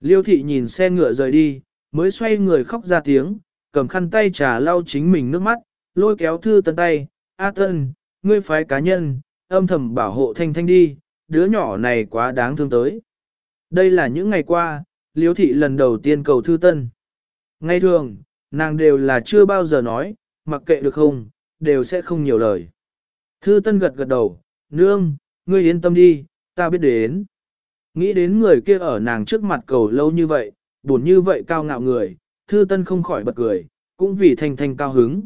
Liêu thị nhìn xe ngựa rời đi, mới xoay người khóc ra tiếng, cầm khăn tay trà lau chính mình nước mắt, lôi kéo thư tân tay, A tân, ngươi phái cá nhân, âm thầm bảo hộ thanh thanh đi, đứa nhỏ này quá đáng thương tới. Đây là những ngày qua, liêu thị lần đầu tiên cầu thư tân. Ngay thường, nàng đều là chưa bao giờ nói, mặc kệ được không, đều sẽ không nhiều lời. Thư tân gật gật đầu, nương, ngươi yên tâm đi, ta biết đến. Nghĩ đến người kia ở nàng trước mặt cầu lâu như vậy, buồn như vậy cao ngạo người, thư tân không khỏi bật cười, cũng vì thanh thanh cao hứng.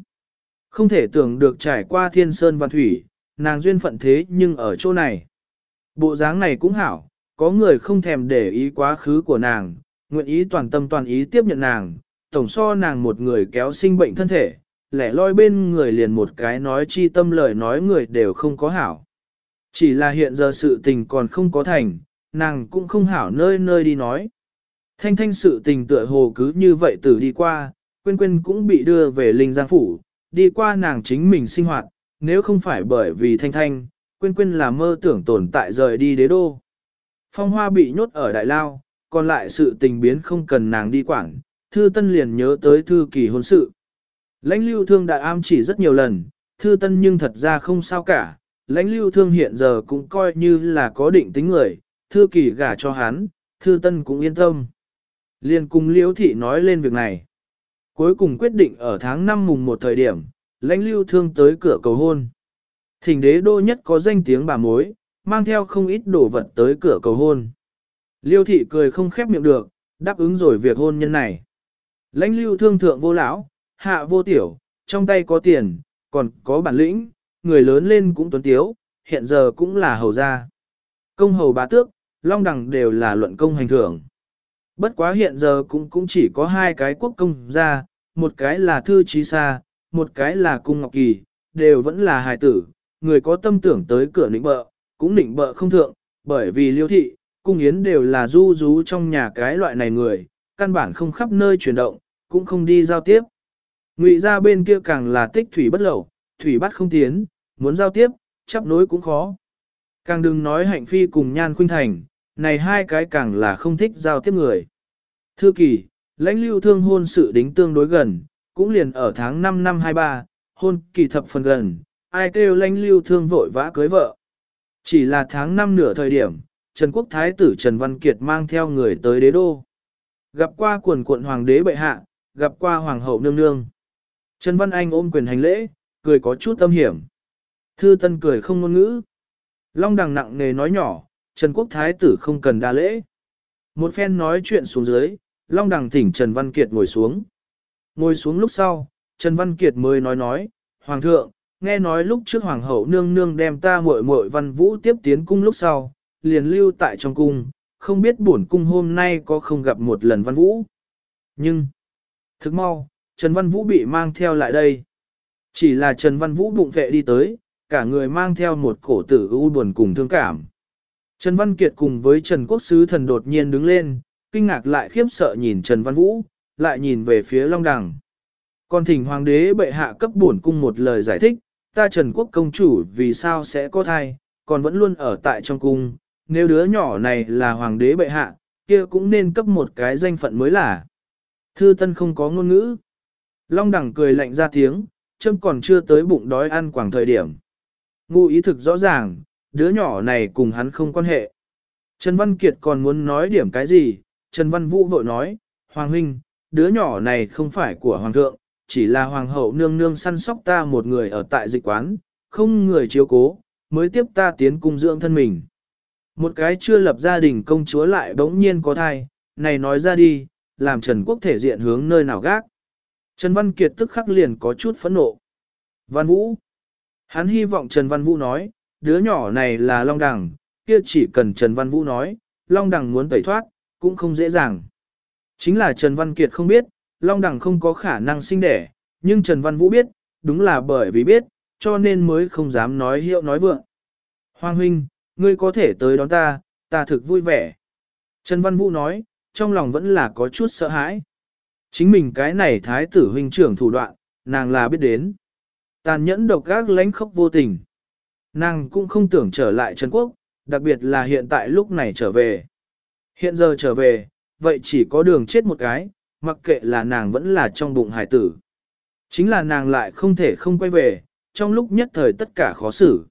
Không thể tưởng được trải qua thiên sơn và thủy, nàng duyên phận thế nhưng ở chỗ này. Bộ dáng này cũng hảo, có người không thèm để ý quá khứ của nàng, nguyện ý toàn tâm toàn ý tiếp nhận nàng, tổng so nàng một người kéo sinh bệnh thân thể, lẻ loi bên người liền một cái nói chi tâm lời nói người đều không có hảo. Chỉ là hiện giờ sự tình còn không có thành, nàng cũng không hảo nơi nơi đi nói. Thanh thanh sự tình tựa hồ cứ như vậy từ đi qua, quên quên cũng bị đưa về Linh Giang Phủ, đi qua nàng chính mình sinh hoạt, nếu không phải bởi vì thanh thanh, quên quên là mơ tưởng tồn tại rời đi đế đô. Phong hoa bị nhốt ở Đại Lao, còn lại sự tình biến không cần nàng đi quảng, thư tân liền nhớ tới thư kỳ hôn sự. Lãnh lưu thương đại am chỉ rất nhiều lần, thư tân nhưng thật ra không sao cả, lãnh lưu thương hiện giờ cũng coi như là có định tính người, thư kỳ gả cho hắn, thư tân cũng yên tâm. Liên cùng liễu thị nói lên việc này. Cuối cùng quyết định ở tháng 5 mùng một thời điểm, lãnh lưu thương tới cửa cầu hôn. Thỉnh đế đô nhất có danh tiếng bà mối, mang theo không ít đồ vật tới cửa cầu hôn. Liêu thị cười không khép miệng được, đáp ứng rồi việc hôn nhân này. Lãnh lưu thương thượng vô lão, hạ vô tiểu, trong tay có tiền, còn có bản lĩnh, người lớn lên cũng tuấn tiếu, hiện giờ cũng là hầu gia. Công hầu bá tước, long đẳng đều là luận công hành thưởng. Bất quá hiện giờ cũng cũng chỉ có hai cái quốc công ra, một cái là thư trí xa, một cái là cung ngọc kỳ, đều vẫn là hài tử, người có tâm tưởng tới cửa nịnh bợ, cũng nịnh bợ không thượng, bởi vì liêu thị, cung yến đều là du rú trong nhà cái loại này người, căn bản không khắp nơi chuyển động, cũng không đi giao tiếp. Ngụy ra bên kia càng là tích thủy bất lẩu, thủy bắt không tiến, muốn giao tiếp, chấp nối cũng khó. Càng đừng nói hạnh phi cùng nhan khuynh thành, này hai cái càng là không thích giao tiếp người. Thư kỳ, lãnh lưu thương hôn sự đính tương đối gần, cũng liền ở tháng 5 năm 23, hôn kỳ thập phần gần, ai kêu lãnh lưu thương vội vã cưới vợ. Chỉ là tháng 5 nửa thời điểm, Trần Quốc Thái tử Trần Văn Kiệt mang theo người tới đế đô. Gặp qua quần quận hoàng đế bệ hạ, gặp qua hoàng hậu nương nương. Trần Văn Anh ôm quyền hành lễ, cười có chút tâm hiểm. Thư Tân cười không ngôn ngữ. Long đằng nặng nề nói nhỏ, Trần Quốc Thái tử không cần đa lễ. Một phen nói chuyện xuống dưới, Long đằng thỉnh Trần Văn Kiệt ngồi xuống. Ngồi xuống lúc sau, Trần Văn Kiệt mới nói nói, Hoàng thượng, nghe nói lúc trước Hoàng hậu nương nương đem ta muội muội văn vũ tiếp tiến cung lúc sau, liền lưu tại trong cung, không biết bổn cung hôm nay có không gặp một lần văn vũ. Nhưng, thực mau, Trần Văn Vũ bị mang theo lại đây. Chỉ là Trần Văn Vũ bụng vệ đi tới, cả người mang theo một cổ tử u buồn cùng thương cảm. Trần Văn Kiệt cùng với Trần Quốc Sứ thần đột nhiên đứng lên, kinh ngạc lại khiếp sợ nhìn Trần Văn Vũ, lại nhìn về phía Long Đằng. Còn thỉnh Hoàng đế bệ hạ cấp bổn cung một lời giải thích, ta Trần Quốc công chủ vì sao sẽ có thai, còn vẫn luôn ở tại trong cung, nếu đứa nhỏ này là Hoàng đế bệ hạ, kia cũng nên cấp một cái danh phận mới là. Thư Tân không có ngôn ngữ. Long Đằng cười lạnh ra tiếng, châm còn chưa tới bụng đói ăn quảng thời điểm. Ngụ ý thực rõ ràng, đứa nhỏ này cùng hắn không quan hệ. Trần Văn Kiệt còn muốn nói điểm cái gì, Trần Văn Vũ vội nói, Hoàng huynh, đứa nhỏ này không phải của Hoàng thượng, chỉ là Hoàng hậu nương nương săn sóc ta một người ở tại dịch quán, không người chiếu cố, mới tiếp ta tiến cung dưỡng thân mình. Một cái chưa lập gia đình công chúa lại bỗng nhiên có thai, này nói ra đi, làm Trần Quốc thể diện hướng nơi nào gác. Trần Văn Kiệt tức khắc liền có chút phẫn nộ. Văn Vũ. Hắn hy vọng Trần Văn Vũ nói, đứa nhỏ này là Long Đằng, kia chỉ cần Trần Văn Vũ nói, Long Đằng muốn tẩy thoát, cũng không dễ dàng. Chính là Trần Văn Kiệt không biết, Long Đằng không có khả năng sinh đẻ, nhưng Trần Văn Vũ biết, đúng là bởi vì biết, cho nên mới không dám nói hiệu nói vượng. Hoàng huynh, ngươi có thể tới đón ta, ta thực vui vẻ. Trần Văn Vũ nói, trong lòng vẫn là có chút sợ hãi. Chính mình cái này thái tử huynh trưởng thủ đoạn, nàng là biết đến. Tàn nhẫn độc ác lánh khốc vô tình. Nàng cũng không tưởng trở lại Trần Quốc, đặc biệt là hiện tại lúc này trở về. Hiện giờ trở về, vậy chỉ có đường chết một cái, mặc kệ là nàng vẫn là trong bụng hải tử. Chính là nàng lại không thể không quay về, trong lúc nhất thời tất cả khó xử.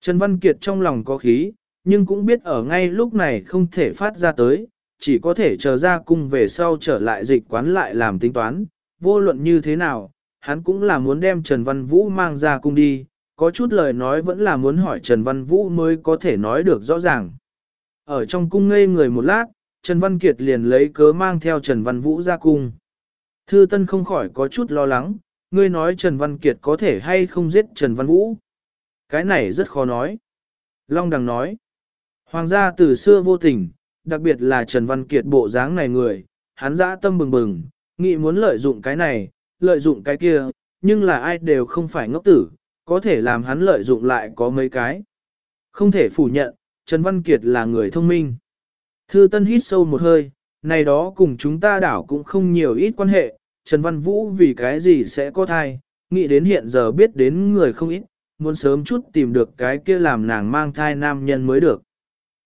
Trần Văn Kiệt trong lòng có khí, nhưng cũng biết ở ngay lúc này không thể phát ra tới, chỉ có thể chờ ra cung về sau trở lại dịch quán lại làm tính toán, vô luận như thế nào, hắn cũng là muốn đem Trần Văn Vũ mang ra cung đi, có chút lời nói vẫn là muốn hỏi Trần Văn Vũ mới có thể nói được rõ ràng. Ở trong cung ngây người một lát, Trần Văn Kiệt liền lấy cớ mang theo Trần Văn Vũ ra cung. Thư Tân không khỏi có chút lo lắng, ngươi nói Trần Văn Kiệt có thể hay không giết Trần Văn Vũ. Cái này rất khó nói. Long Đằng nói, Hoàng gia từ xưa vô tình, đặc biệt là Trần Văn Kiệt bộ dáng này người, hắn dã tâm bừng bừng, nghĩ muốn lợi dụng cái này, lợi dụng cái kia, nhưng là ai đều không phải ngốc tử, có thể làm hắn lợi dụng lại có mấy cái. Không thể phủ nhận, Trần Văn Kiệt là người thông minh. Thư Tân hít sâu một hơi, này đó cùng chúng ta đảo cũng không nhiều ít quan hệ, Trần Văn Vũ vì cái gì sẽ có thai, nghĩ đến hiện giờ biết đến người không ít, muốn sớm chút tìm được cái kia làm nàng mang thai nam nhân mới được.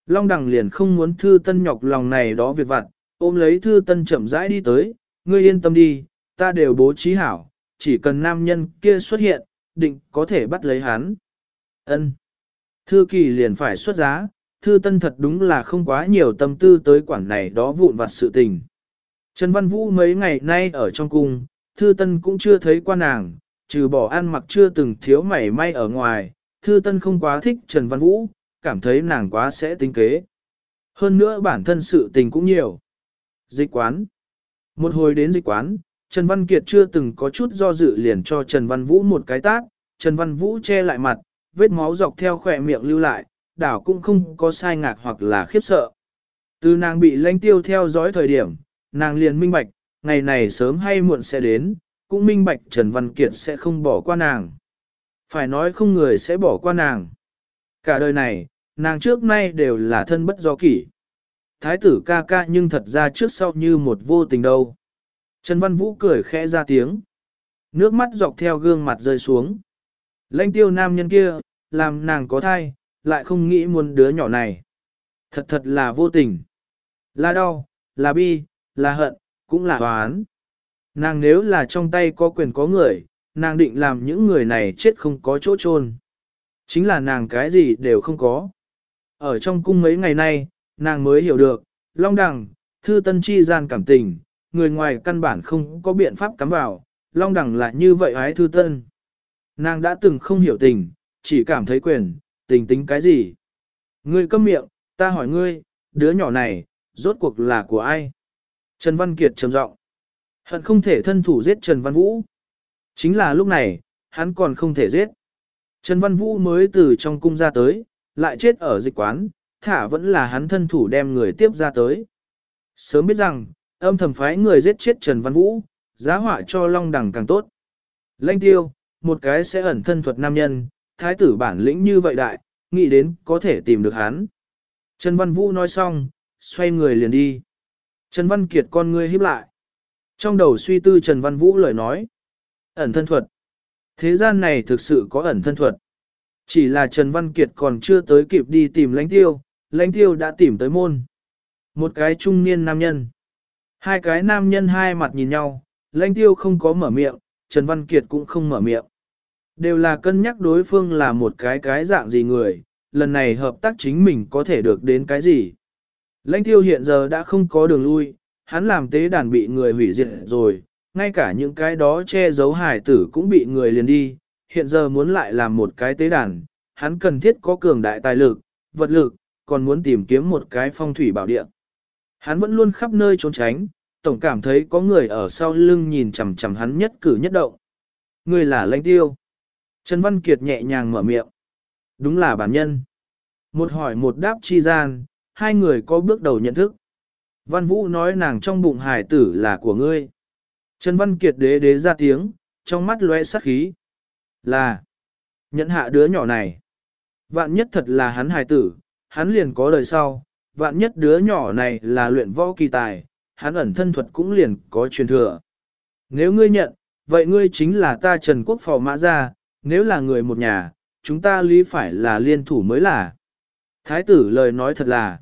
Long đằng liền không muốn thư tân nhọc lòng này đó việc vặt, ôm lấy thư tân chậm rãi đi tới, ngươi yên tâm đi, ta đều bố trí hảo, chỉ cần nam nhân kia xuất hiện, định có thể bắt lấy hắn. Ân. Thư kỳ liền phải xuất giá, thư tân thật đúng là không quá nhiều tâm tư tới quản này đó vụn vặt sự tình. Trần Văn Vũ mấy ngày nay ở trong cung, thư tân cũng chưa thấy qua nàng, trừ bỏ ăn mặc chưa từng thiếu mảy may ở ngoài, thư tân không quá thích Trần Văn Vũ, cảm thấy nàng quá sẽ tính kế. Hơn nữa bản thân sự tình cũng nhiều. Dịch quán. Một hồi đến dịch quán, Trần Văn Kiệt chưa từng có chút do dự liền cho Trần Văn Vũ một cái tát, Trần Văn Vũ che lại mặt, vết máu dọc theo khỏe miệng lưu lại, đảo cũng không có sai ngạc hoặc là khiếp sợ. Từ nàng bị lãnh tiêu theo dõi thời điểm, nàng liền minh bạch, ngày này sớm hay muộn sẽ đến, cũng minh bạch Trần Văn Kiệt sẽ không bỏ qua nàng. Phải nói không người sẽ bỏ qua nàng. Cả đời này, nàng trước nay đều là thân bất do kỷ. Thái tử ca ca nhưng thật ra trước sau như một vô tình đâu. Trần Văn Vũ cười khẽ ra tiếng. Nước mắt dọc theo gương mặt rơi xuống. Lãnh tiêu nam nhân kia, làm nàng có thai, lại không nghĩ muốn đứa nhỏ này. Thật thật là vô tình. Là đau, là bi, là hận, cũng là oán. Nàng nếu là trong tay có quyền có người, nàng định làm những người này chết không có chỗ chôn. Chính là nàng cái gì đều không có. Ở trong cung mấy ngày nay, nàng mới hiểu được, long đằng, thư tân chi gian cảm tình, người ngoài căn bản không có biện pháp cắm vào, long đẳng là như vậy ái thư tân. Nàng đã từng không hiểu tình, chỉ cảm thấy quyền, tình tính cái gì. Ngươi câm miệng, ta hỏi ngươi, đứa nhỏ này, rốt cuộc là của ai? Trần Văn Kiệt trầm giọng, Hận không thể thân thủ giết Trần Văn Vũ. Chính là lúc này, hắn còn không thể giết. Trần Văn Vũ mới từ trong cung ra tới, lại chết ở dịch quán, thả vẫn là hắn thân thủ đem người tiếp ra tới. Sớm biết rằng, âm thầm phái người giết chết Trần Văn Vũ, giá họa cho Long Đằng càng tốt. Lanh tiêu, một cái sẽ ẩn thân thuật nam nhân, thái tử bản lĩnh như vậy đại, nghĩ đến có thể tìm được hắn. Trần Văn Vũ nói xong, xoay người liền đi. Trần Văn Kiệt con ngươi híp lại. Trong đầu suy tư Trần Văn Vũ lời nói. Ẩn thân thuật. Thế gian này thực sự có ẩn thân thuật. Chỉ là Trần Văn Kiệt còn chưa tới kịp đi tìm lãnh tiêu, lãnh tiêu đã tìm tới môn. Một cái trung niên nam nhân. Hai cái nam nhân hai mặt nhìn nhau, lãnh tiêu không có mở miệng, Trần Văn Kiệt cũng không mở miệng. Đều là cân nhắc đối phương là một cái cái dạng gì người, lần này hợp tác chính mình có thể được đến cái gì. Lãnh tiêu hiện giờ đã không có đường lui, hắn làm tế đàn bị người hủy diệt rồi, ngay cả những cái đó che giấu hải tử cũng bị người liền đi, hiện giờ muốn lại làm một cái tế đàn, hắn cần thiết có cường đại tài lực, vật lực, còn muốn tìm kiếm một cái phong thủy bảo địa. Hắn vẫn luôn khắp nơi trốn tránh, tổng cảm thấy có người ở sau lưng nhìn chằm chằm hắn nhất cử nhất động. Người là lãnh tiêu. Trần Văn Kiệt nhẹ nhàng mở miệng. Đúng là bản nhân. Một hỏi một đáp chi gian, hai người có bước đầu nhận thức. Văn Vũ nói nàng trong bụng hải tử là của ngươi. Trần Văn Kiệt đế đế ra tiếng, trong mắt lóe sắc khí. Là, nhận hạ đứa nhỏ này. Vạn nhất thật là hắn hài tử, hắn liền có đời sau, vạn nhất đứa nhỏ này là luyện võ kỳ tài, hắn ẩn thân thuật cũng liền có truyền thừa. Nếu ngươi nhận, vậy ngươi chính là ta Trần Quốc Phò Mã Gia, nếu là người một nhà, chúng ta lý phải là liên thủ mới là. Thái tử lời nói thật là,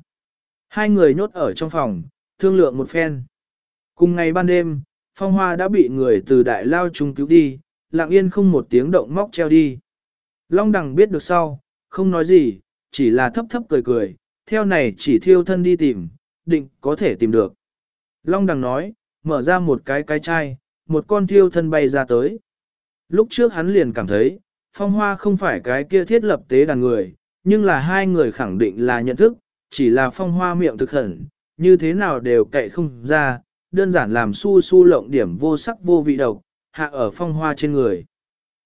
hai người nhốt ở trong phòng, thương lượng một phen. Cùng ngày ban đêm, phong hoa đã bị người từ đại lao trung cứu đi, lặng yên không một tiếng động móc treo đi. Long đằng biết được sau, không nói gì, chỉ là thấp thấp cười cười, theo này chỉ thiêu thân đi tìm, định có thể tìm được. Long đằng nói, mở ra một cái cái chai, một con thiêu thân bay ra tới. Lúc trước hắn liền cảm thấy, phong hoa không phải cái kia thiết lập tế đàn người, nhưng là hai người khẳng định là nhận thức, chỉ là phong hoa miệng thực hẳn, như thế nào đều cậy không ra, đơn giản làm su su lộng điểm vô sắc vô vị độc, hạ ở phong hoa trên người.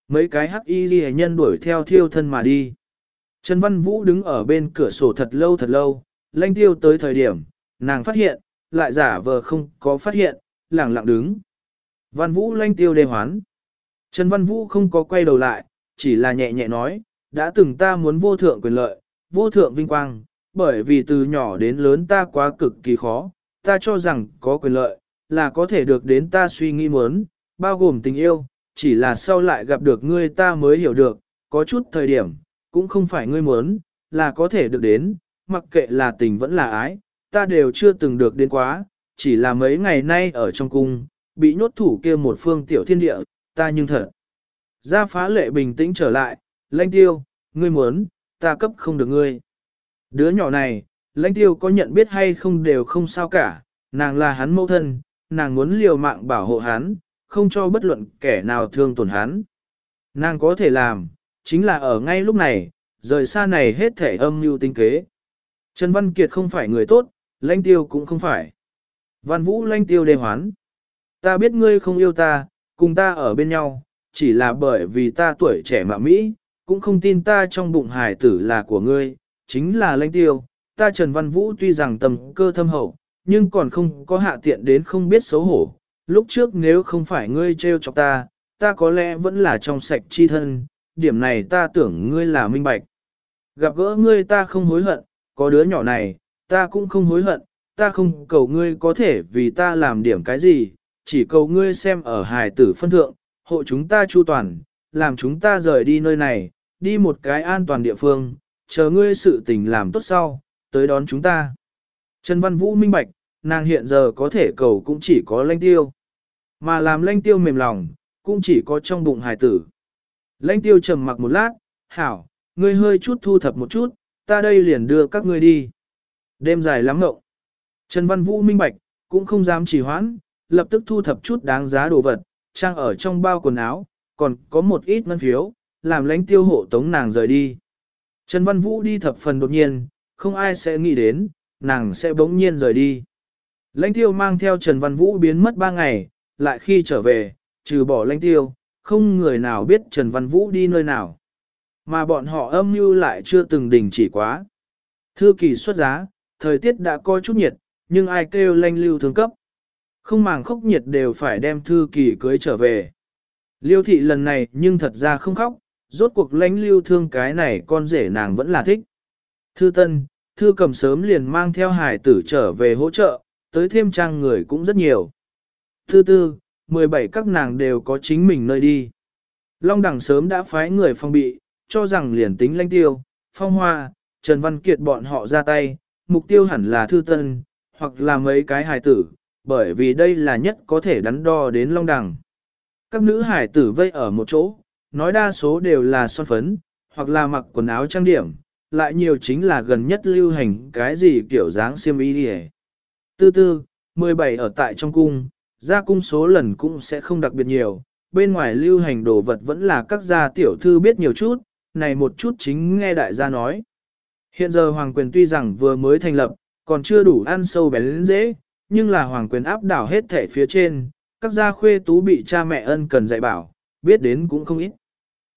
Mấy cái hắc y ghi nhân đuổi theo thiêu thân mà đi. Trần Văn Vũ đứng ở bên cửa sổ thật lâu thật lâu, lanh tiêu tới thời điểm, nàng phát hiện, lại giả vờ không có phát hiện, lẳng lặng đứng. Văn Vũ lanh tiêu đề hoán. Trần Văn Vũ không có quay đầu lại, chỉ là nhẹ nhẹ nói, đã từng ta muốn vô thượng quyền lợi, vô thượng vinh quang, bởi vì từ nhỏ đến lớn ta quá cực kỳ khó, ta cho rằng có quyền lợi, là có thể được đến ta suy nghĩ muốn, bao gồm tình yêu, chỉ là sau lại gặp được ngươi ta mới hiểu được, có chút thời điểm, cũng không phải ngươi muốn, là có thể được đến, mặc kệ là tình vẫn là ái, ta đều chưa từng được đến quá, chỉ là mấy ngày nay ở trong cung, bị nhốt thủ kia một phương tiểu thiên địa, ta nhưng thật. Ra phá lệ bình tĩnh trở lại, lãnh tiêu, ngươi muốn, ta cấp không được ngươi. Đứa nhỏ này, lãnh tiêu có nhận biết hay không đều không sao cả, nàng là hắn mẫu thân, nàng muốn liều mạng bảo hộ hắn, không cho bất luận kẻ nào thương tổn hắn. Nàng có thể làm, chính là ở ngay lúc này, rời xa này hết thể âm mưu tinh kế. Trần Văn Kiệt không phải người tốt, lãnh tiêu cũng không phải. Văn Vũ lãnh tiêu đề hoán. Ta biết ngươi không yêu ta, cùng ta ở bên nhau, chỉ là bởi vì ta tuổi trẻ mà Mỹ, cũng không tin ta trong bụng Hải tử là của ngươi, chính là lãnh tiêu. Ta Trần Văn Vũ tuy rằng tầm cơ thâm hậu, nhưng còn không có hạ tiện đến không biết xấu hổ. Lúc trước nếu không phải ngươi trêu chọc ta, ta có lẽ vẫn là trong sạch chi thân, điểm này ta tưởng ngươi là minh bạch. Gặp gỡ ngươi ta không hối hận, có đứa nhỏ này, ta cũng không hối hận, ta không cầu ngươi có thể vì ta làm điểm cái gì, chỉ cầu ngươi xem ở hài tử phân thượng, hộ chúng ta chu toàn, làm chúng ta rời đi nơi này, đi một cái an toàn địa phương, chờ ngươi sự tình làm tốt sau, tới đón chúng ta. Trần Văn Vũ minh bạch, nàng hiện giờ có thể cầu cũng chỉ có lanh tiêu. Mà làm lanh tiêu mềm lòng, cũng chỉ có trong bụng hài tử. Lãnh tiêu trầm mặc một lát, hảo, ngươi hơi chút thu thập một chút, ta đây liền đưa các ngươi đi. Đêm dài lắm ngậu. Trần Văn Vũ minh bạch, cũng không dám trì hoãn, lập tức thu thập chút đáng giá đồ vật, trang ở trong bao quần áo, còn có một ít ngân phiếu, làm lãnh tiêu hộ tống nàng rời đi. Trần Văn Vũ đi thập phần đột nhiên, không ai sẽ nghĩ đến, nàng sẽ bỗng nhiên rời đi. Lãnh tiêu mang theo Trần Văn Vũ biến mất ba ngày, lại khi trở về, trừ bỏ lãnh tiêu, không người nào biết Trần Văn Vũ đi nơi nào. Mà bọn họ âm mưu lại chưa từng đình chỉ quá. Thư kỳ xuất giá, thời tiết đã coi chút nhiệt, nhưng ai kêu lanh lưu thương cấp. Không màng khốc nhiệt đều phải đem thư kỳ cưới trở về. Liêu thị lần này nhưng thật ra không khóc, rốt cuộc lanh lưu thương cái này con rể nàng vẫn là thích. Thư tân, thư cầm sớm liền mang theo hải tử trở về hỗ trợ, tới thêm trang người cũng rất nhiều. Thư tư, 17 các nàng đều có chính mình nơi đi. Long đẳng sớm đã phái người phong bị, cho rằng liền tính lãnh tiêu, phong hoa, Trần Văn Kiệt bọn họ ra tay, mục tiêu hẳn là thư tân, hoặc là mấy cái hài tử, bởi vì đây là nhất có thể đắn đo đến long đẳng. Các nữ hải tử vây ở một chỗ, nói đa số đều là son phấn, hoặc là mặc quần áo trang điểm, lại nhiều chính là gần nhất lưu hành cái gì kiểu dáng xiêm y đi Tư tư, 17 ở tại trong cung, ra cung số lần cũng sẽ không đặc biệt nhiều, bên ngoài lưu hành đồ vật vẫn là các gia tiểu thư biết nhiều chút, này một chút chính nghe đại gia nói. Hiện giờ Hoàng quyền tuy rằng vừa mới thành lập, còn chưa đủ ăn sâu bén dễ, nhưng là Hoàng quyền áp đảo hết thể phía trên, các gia khuê tú bị cha mẹ ân cần dạy bảo, biết đến cũng không ít.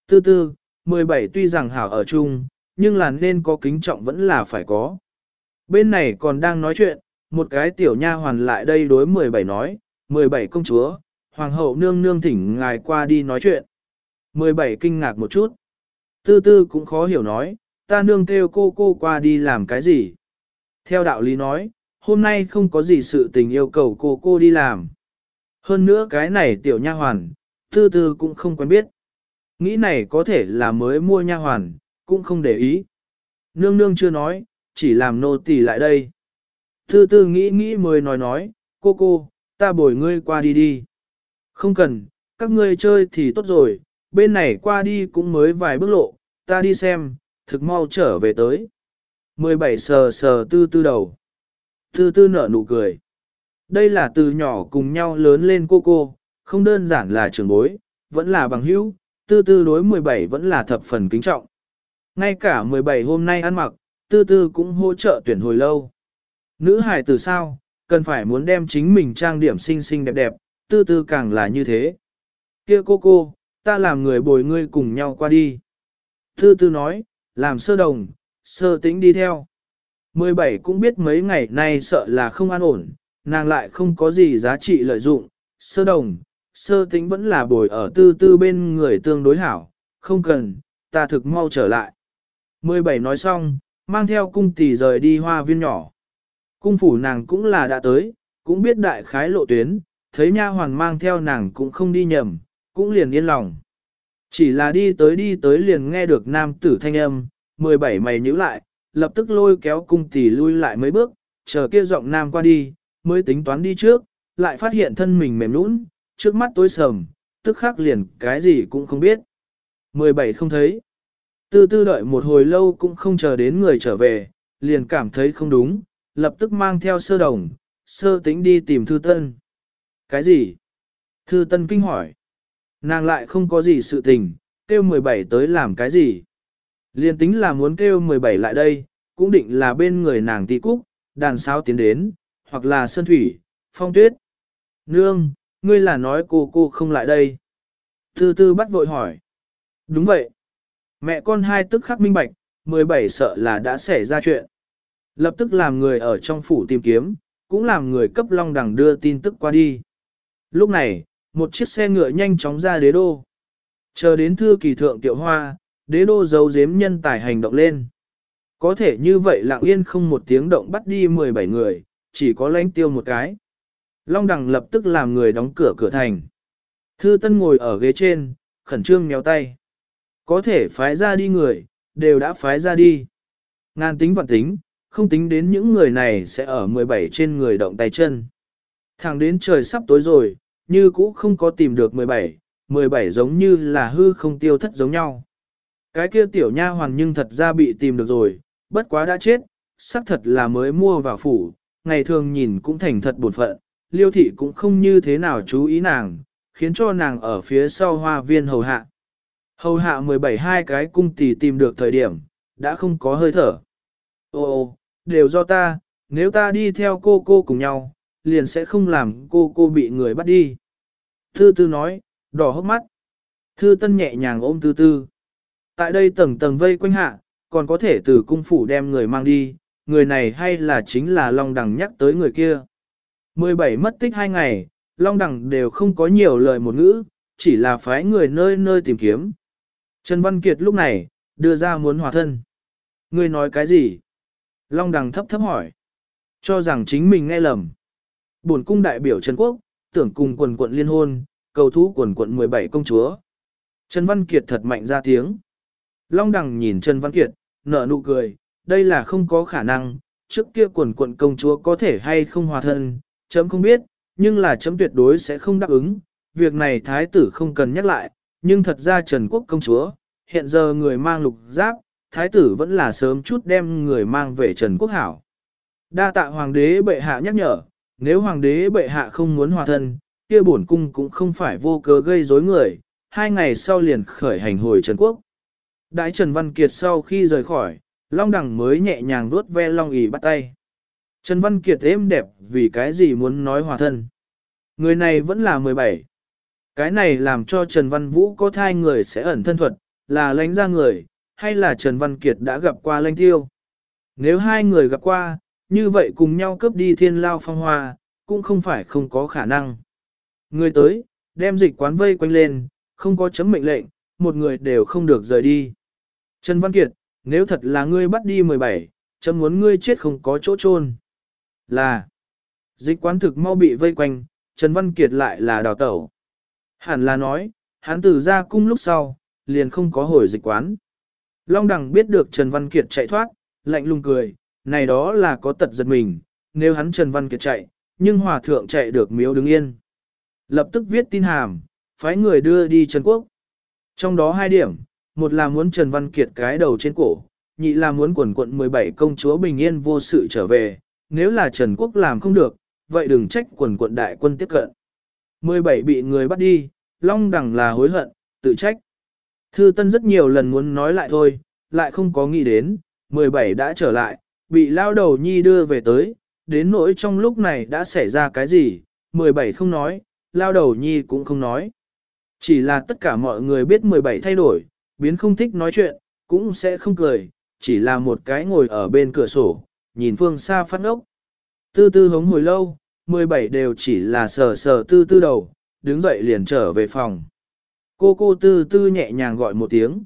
Tư tư, 17 tuy rằng hảo ở chung, nhưng là nên có kính trọng vẫn là phải có. Bên này còn đang nói chuyện, một cái tiểu nha hoàn lại đây đối 17 nói, 17 công chúa, hoàng hậu nương nương thỉnh ngài qua đi nói chuyện. 17 kinh ngạc một chút. Tư tư cũng khó hiểu nói, ta nương kêu cô cô qua đi làm cái gì. Theo đạo lý nói, hôm nay không có gì sự tình yêu cầu cô cô đi làm. Hơn nữa cái này tiểu nha hoàn, tư tư cũng không quen biết. Nghĩ này có thể là mới mua nha hoàn, cũng không để ý. Nương nương chưa nói, chỉ làm nô tỳ lại đây. Tư tư nghĩ nghĩ mới nói nói, cô cô, ta bồi ngươi qua đi đi. Không cần, các ngươi chơi thì tốt rồi, bên này qua đi cũng mới vài bước lộ, ta đi xem, thực mau trở về tới. 17 sờ sờ tư tư đầu. Tư tư nở nụ cười. Đây là từ nhỏ cùng nhau lớn lên cô cô, không đơn giản là trưởng bối, vẫn là bằng hữu, tư tư đối 17 vẫn là thập phần kính trọng. Ngay cả 17 hôm nay ăn mặc, tư tư cũng hỗ trợ tuyển hồi lâu. Nữ hải từ sao, cần phải muốn đem chính mình trang điểm xinh xinh đẹp đẹp, tư tư càng là như thế. Kia cô cô, ta làm người bồi ngươi cùng nhau qua đi. Tư tư nói, làm sơ đồng, sơ tĩnh đi theo. 17 cũng biết mấy ngày nay sợ là không an ổn, nàng lại không có gì giá trị lợi dụng, sơ đồng, sơ tĩnh vẫn là bồi ở tư tư bên người tương đối hảo, không cần, ta thực mau trở lại. 17 nói xong, mang theo cung tỷ rời đi hoa viên nhỏ. Cung phủ nàng cũng là đã tới, cũng biết đại khái lộ tuyến, thấy nha hoàn mang theo nàng cũng không đi nhầm, cũng liền yên lòng. Chỉ là đi tới đi tới liền nghe được nam tử thanh âm, 17 mày nhíu lại, lập tức lôi kéo cung tỷ lui lại mấy bước, chờ kia giọng nam qua đi, mới tính toán đi trước, lại phát hiện thân mình mềm nũng, trước mắt tối sầm, tức khắc liền cái gì cũng không biết. 17 không thấy. Tư tư đợi một hồi lâu cũng không chờ đến người trở về, liền cảm thấy không đúng, lập tức mang theo sơ đồng, sơ tính đi tìm thư tân. Cái gì? Thư tân kinh hỏi. Nàng lại không có gì sự tình, kêu 17 tới làm cái gì? Liên tính là muốn kêu 17 lại đây, cũng định là bên người nàng tí cúc, đàn sao tiến đến, hoặc là sơn thủy, phong tuyết. Nương, ngươi là nói cô cô không lại đây. Tư tư bắt vội hỏi. Đúng vậy. Mẹ con hai tức khắc minh bạch, 17 sợ là đã xảy ra chuyện. Lập tức làm người ở trong phủ tìm kiếm, cũng làm người cấp long đằng đưa tin tức qua đi. Lúc này, một chiếc xe ngựa nhanh chóng ra đế đô. Chờ đến thư kỳ thượng tiệu hoa, đế đô giấu giếm nhân tài hành động lên. Có thể như vậy lặng yên không một tiếng động bắt đi 17 người, chỉ có lãnh tiêu một cái. Long đằng lập tức làm người đóng cửa cửa thành. Thư tân ngồi ở ghế trên, khẩn trương méo tay. Có thể phái ra đi người, đều đã phái ra đi. Ngàn tính vạn tính, không tính đến những người này sẽ ở 17 trên người động tay chân. Thẳng đến trời sắp tối rồi, như cũ không có tìm được 17, 17 giống như là hư không tiêu thất giống nhau. Cái kia tiểu nha hoàn nhưng thật ra bị tìm được rồi, bất quá đã chết, xác thật là mới mua vào phủ, ngày thường nhìn cũng thành thật buồn phận, liêu thị cũng không như thế nào chú ý nàng, khiến cho nàng ở phía sau hoa viên hầu hạ. Hầu hạ 17 hai cái cung tỷ tìm được thời điểm, đã không có hơi thở. Ô ô, đều do ta, nếu ta đi theo cô cô cùng nhau, liền sẽ không làm cô cô bị người bắt đi. Thư tư nói, đỏ hốc mắt. Thư tân nhẹ nhàng ôm tư tư. Tại đây tầng tầng vây quanh hạ, còn có thể từ cung phủ đem người mang đi, người này hay là chính là Long Đằng nhắc tới người kia. 17 mất tích hai ngày, Long Đằng đều không có nhiều lời một ngữ, chỉ là phái người nơi nơi tìm kiếm. Trần Văn Kiệt lúc này, đưa ra muốn hòa thân. Người nói cái gì? Long Đằng thấp thấp hỏi. Cho rằng chính mình nghe lầm. Bổn cung đại biểu Trần Quốc, tưởng cùng quần quận liên hôn, cầu thú quần quận 17 công chúa. Trần Văn Kiệt thật mạnh ra tiếng. Long Đằng nhìn Trần Văn Kiệt, nở nụ cười, đây là không có khả năng, trước kia quần quận công chúa có thể hay không hòa thân, chấm không biết, nhưng là chấm tuyệt đối sẽ không đáp ứng, việc này thái tử không cần nhắc lại, nhưng thật ra Trần Quốc công chúa, hiện giờ người mang lục giáp, thái tử vẫn là sớm chút đem người mang về Trần Quốc hảo. Đa tạ hoàng đế bệ hạ nhắc nhở, nếu hoàng đế bệ hạ không muốn hòa thân, kia bổn cung cũng không phải vô cớ gây rối người, hai ngày sau liền khởi hành hồi Trần Quốc. Đại Trần Văn Kiệt sau khi rời khỏi, Long Đằng mới nhẹ nhàng vuốt ve Long ỉ bắt tay. Trần Văn Kiệt êm đẹp vì cái gì muốn nói hòa thân. Người này vẫn là 17. Cái này làm cho Trần Văn Vũ có thai người sẽ ẩn thân thuật, là lánh ra người, hay là Trần Văn Kiệt đã gặp qua Lanh tiêu. Nếu hai người gặp qua, như vậy cùng nhau cướp đi thiên lao phong hoa, cũng không phải không có khả năng. Người tới, đem dịch quán vây quanh lên, không có chấm mệnh lệnh, một người đều không được rời đi. Trần Văn Kiệt, nếu thật là ngươi bắt đi 17, chấm muốn ngươi chết không có chỗ chôn Là, dịch quán thực mau bị vây quanh, Trần Văn Kiệt lại là đào tẩu. Hẳn là nói, hắn từ ra cung lúc sau, liền không có hồi dịch quán. Long Đằng biết được Trần Văn Kiệt chạy thoát, lạnh lùng cười, này đó là có tật giật mình, nếu hắn Trần Văn Kiệt chạy, nhưng hòa thượng chạy được miếu đứng yên. Lập tức viết tin hàm, phái người đưa đi Trần Quốc. Trong đó hai điểm, một là muốn Trần Văn Kiệt cái đầu trên cổ, nhị là muốn quần quận 17 công chúa bình yên vô sự trở về, nếu là Trần Quốc làm không được, vậy đừng trách quần quận đại quân tiếp cận. 17 bị người bắt đi, Long Đằng là hối hận, tự trách. Thư Tân rất nhiều lần muốn nói lại thôi, lại không có nghĩ đến, 17 đã trở lại, bị lao đầu nhi đưa về tới, đến nỗi trong lúc này đã xảy ra cái gì, 17 không nói, lao đầu nhi cũng không nói. Chỉ là tất cả mọi người biết 17 thay đổi, biến không thích nói chuyện, cũng sẽ không cười, chỉ là một cái ngồi ở bên cửa sổ, nhìn phương xa phát ốc. Tư tư hống hồi lâu, 17 đều chỉ là sờ sờ tư tư đầu, đứng dậy liền trở về phòng. Cô cô tư tư nhẹ nhàng gọi một tiếng.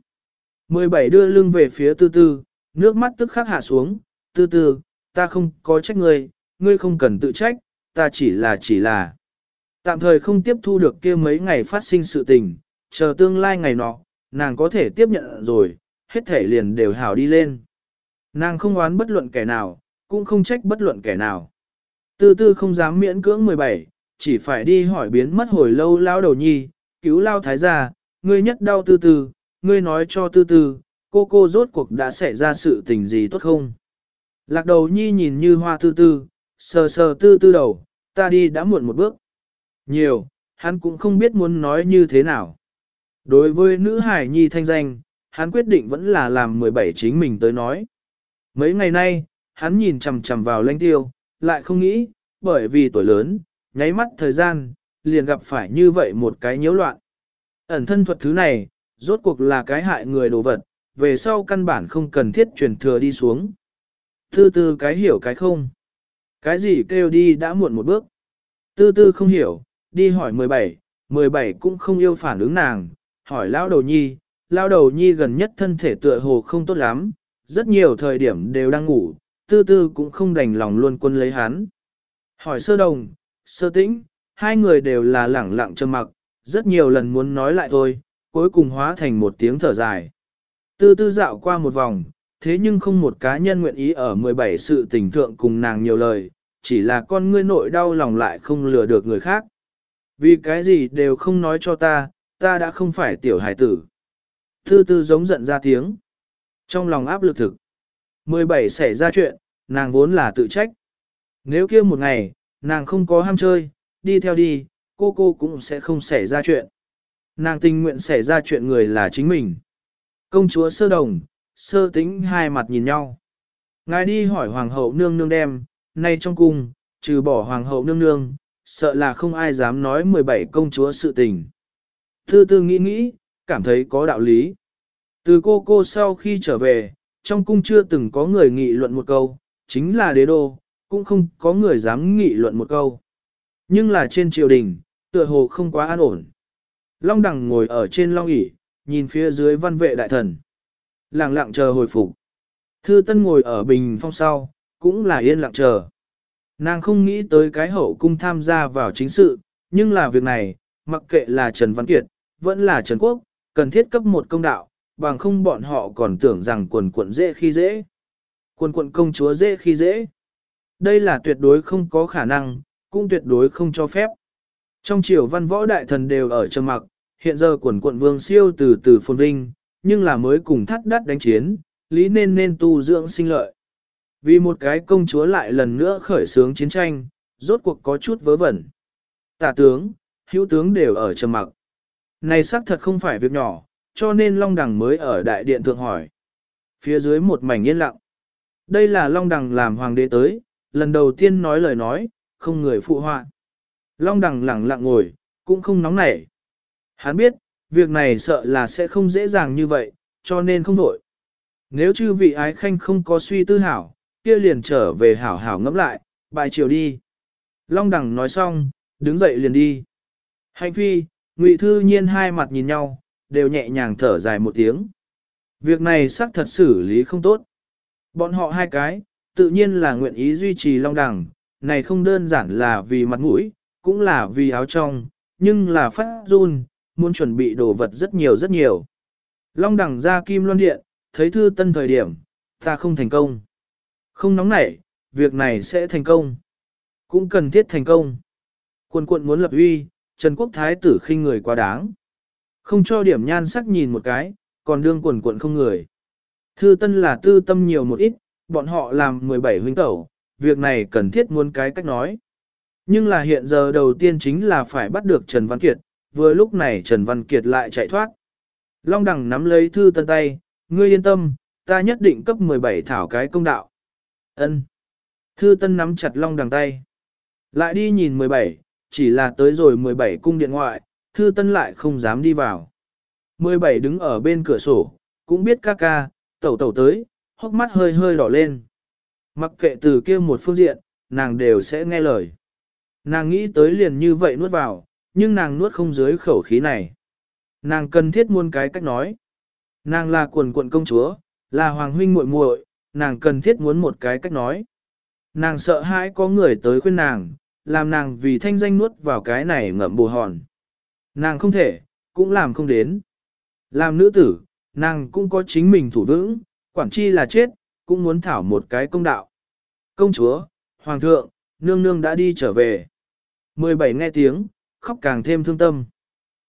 17 đưa lưng về phía tư tư, nước mắt tức khắc hạ xuống, tư tư, ta không có trách ngươi, ngươi không cần tự trách, ta chỉ là chỉ là. Tạm thời không tiếp thu được kia mấy ngày phát sinh sự tình, chờ tương lai ngày nọ, nàng có thể tiếp nhận rồi, hết thể liền đều hảo đi lên. Nàng không oán bất luận kẻ nào, cũng không trách bất luận kẻ nào. Tư tư không dám miễn cưỡng 17, chỉ phải đi hỏi biến mất hồi lâu lao đầu nhi, cứu lao thái gia, ngươi nhất đau tư tư, ngươi nói cho tư tư, cô cô rốt cuộc đã xảy ra sự tình gì tốt không? Lạc đầu nhi nhìn như hoa tư tư, sờ sờ tư tư đầu, ta đi đã muộn một bước. Nhiều, hắn cũng không biết muốn nói như thế nào. Đối với nữ hải nhi thanh danh, hắn quyết định vẫn là làm 17 chính mình tới nói. Mấy ngày nay, hắn nhìn chằm chằm vào lãnh tiêu, lại không nghĩ, bởi vì tuổi lớn, nháy mắt thời gian, liền gặp phải như vậy một cái nhiễu loạn. Ẩn thân thuật thứ này, rốt cuộc là cái hại người đồ vật, về sau căn bản không cần thiết truyền thừa đi xuống. Tư tư cái hiểu cái không. Cái gì kêu đi đã muộn một bước. Tư tư không hiểu, đi hỏi 17, 17 cũng không yêu phản ứng nàng, hỏi lão đầu nhi, lão đầu nhi gần nhất thân thể tựa hồ không tốt lắm, rất nhiều thời điểm đều đang ngủ, tư tư cũng không đành lòng luôn quân lấy hắn. Hỏi sơ đồng, sơ tĩnh, hai người đều là lẳng lặng trầm mặc, rất nhiều lần muốn nói lại thôi, cuối cùng hóa thành một tiếng thở dài. Tư tư dạo qua một vòng, thế nhưng không một cá nhân nguyện ý ở 17 sự tình thượng cùng nàng nhiều lời, chỉ là con ngươi nội đau lòng lại không lừa được người khác. Vì cái gì đều không nói cho ta, ta đã không phải tiểu hải tử. Tư tư giống giận ra tiếng. Trong lòng áp lực thực. 17 xảy ra chuyện, nàng vốn là tự trách. Nếu kia một ngày, nàng không có ham chơi, đi theo đi, cô cô cũng sẽ không xảy ra chuyện. Nàng tình nguyện xảy ra chuyện người là chính mình. Công chúa sơ đồng, sơ tính hai mặt nhìn nhau. Ngài đi hỏi hoàng hậu nương nương đem, nay trong cung, trừ bỏ hoàng hậu nương nương, sợ là không ai dám nói 17 công chúa sự tình. Thư tư nghĩ nghĩ, cảm thấy có đạo lý. Từ cô cô sau khi trở về, trong cung chưa từng có người nghị luận một câu, chính là đế đô, cũng không có người dám nghị luận một câu. Nhưng là trên triều đình, tựa hồ không quá an ổn. Long đằng ngồi ở trên long ỷ nhìn phía dưới văn vệ đại thần. Lặng lặng chờ hồi phục. Thư Tân ngồi ở bình phong sau, cũng là yên lặng chờ. Nàng không nghĩ tới cái hậu cung tham gia vào chính sự, nhưng là việc này, mặc kệ là Trần Văn Kiệt, vẫn là Trần Quốc, cần thiết cấp một công đạo, bằng không bọn họ còn tưởng rằng quần quận dễ khi dễ. Quần quận công chúa dễ khi dễ. Đây là tuyệt đối không có khả năng, cũng tuyệt đối không cho phép. Trong triều văn võ đại thần đều ở trầm mặc, hiện giờ quần quận vương siêu từ từ phồn vinh, nhưng là mới cùng thắt đắt đánh chiến, lý nên nên tu dưỡng sinh lợi. Vì một cái công chúa lại lần nữa khởi xướng chiến tranh, rốt cuộc có chút vớ vẩn. Tả tướng, hữu tướng đều ở trầm mặc. Này xác thật không phải việc nhỏ, cho nên Long Đằng mới ở đại điện thượng hỏi. Phía dưới một mảnh yên lặng. Đây là Long Đằng làm hoàng đế tới, lần đầu tiên nói lời nói, không người phụ họa. Long Đằng lẳng lặng ngồi, cũng không nóng nảy. Hắn biết, việc này sợ là sẽ không dễ dàng như vậy, cho nên không đổi. Nếu chư vị ái khanh không có suy tư hảo, kia liền trở về hảo hảo ngẫm lại, bài chiều đi. Long đẳng nói xong, đứng dậy liền đi. Hành phi, ngụy thư nhiên hai mặt nhìn nhau, đều nhẹ nhàng thở dài một tiếng. Việc này xác thật xử lý không tốt. Bọn họ hai cái, tự nhiên là nguyện ý duy trì long đẳng, này không đơn giản là vì mặt mũi, cũng là vì áo trong, nhưng là phát run, muốn chuẩn bị đồ vật rất nhiều rất nhiều. Long đẳng ra kim loan điện, thấy thư tân thời điểm, ta không thành công. Không nóng nảy, việc này sẽ thành công. Cũng cần thiết thành công. Quân quận muốn lập uy, Trần Quốc Thái tử khinh người quá đáng. Không cho điểm nhan sắc nhìn một cái, còn đương quần quận không người. Thư Tân là tư tâm nhiều một ít, bọn họ làm 17 huynh tẩu, việc này cần thiết muốn cái cách nói. Nhưng là hiện giờ đầu tiên chính là phải bắt được Trần Văn Kiệt, vừa lúc này Trần Văn Kiệt lại chạy thoát. Long đẳng nắm lấy thư tân tay, ngươi yên tâm, ta nhất định cấp 17 thảo cái công đạo. Ân. Thư tân nắm chặt long đằng tay. Lại đi nhìn 17, chỉ là tới rồi 17 cung điện ngoại, thư tân lại không dám đi vào. 17 đứng ở bên cửa sổ, cũng biết ca ca, tẩu tẩu tới, hốc mắt hơi hơi đỏ lên. Mặc kệ từ kia một phương diện, nàng đều sẽ nghe lời. Nàng nghĩ tới liền như vậy nuốt vào, nhưng nàng nuốt không dưới khẩu khí này. Nàng cần thiết muôn cái cách nói. Nàng là quần quận công chúa, là hoàng huynh muội muội, nàng cần thiết muốn một cái cách nói. Nàng sợ hãi có người tới khuyên nàng, làm nàng vì thanh danh nuốt vào cái này ngậm bù hòn. Nàng không thể, cũng làm không đến. Làm nữ tử, nàng cũng có chính mình thủ vững, quản chi là chết, cũng muốn thảo một cái công đạo. Công chúa, hoàng thượng, nương nương đã đi trở về. 17 nghe tiếng, khóc càng thêm thương tâm.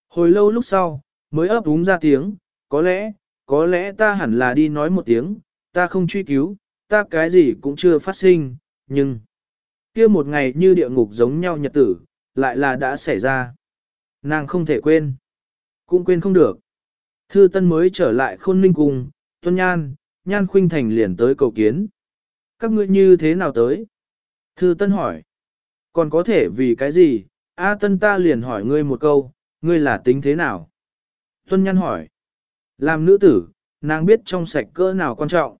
Hồi lâu lúc sau, mới ấp úng ra tiếng, có lẽ, có lẽ ta hẳn là đi nói một tiếng, ta không truy cứu, ta cái gì cũng chưa phát sinh, nhưng kia một ngày như địa ngục giống nhau nhật tử, lại là đã xảy ra. Nàng không thể quên, cũng quên không được. Thư Tân mới trở lại khôn ninh cung, Tuân Nhan, Nhan Khuynh Thành liền tới cầu kiến. Các ngươi như thế nào tới? Thư Tân hỏi. Còn có thể vì cái gì? A Tân ta liền hỏi ngươi một câu, ngươi là tính thế nào? Tuân nhân hỏi. Làm nữ tử, nàng biết trong sạch cỡ nào quan trọng.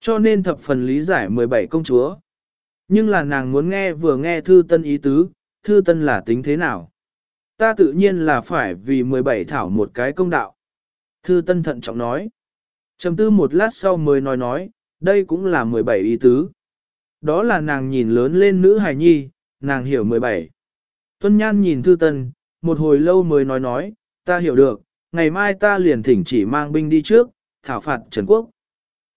Cho nên thập phần lý giải 17 công chúa. Nhưng là nàng muốn nghe vừa nghe thư tân ý tứ, thư tân là tính thế nào. Ta tự nhiên là phải vì 17 thảo một cái công đạo. Thư tân thận trọng nói. trầm tư một lát sau mới nói nói, đây cũng là 17 ý tứ. Đó là nàng nhìn lớn lên nữ hài nhi, nàng hiểu 17. Tuân Nhan nhìn Thư Tân, một hồi lâu mới nói nói, ta hiểu được, ngày mai ta liền thỉnh chỉ mang binh đi trước, thảo phạt Trần Quốc.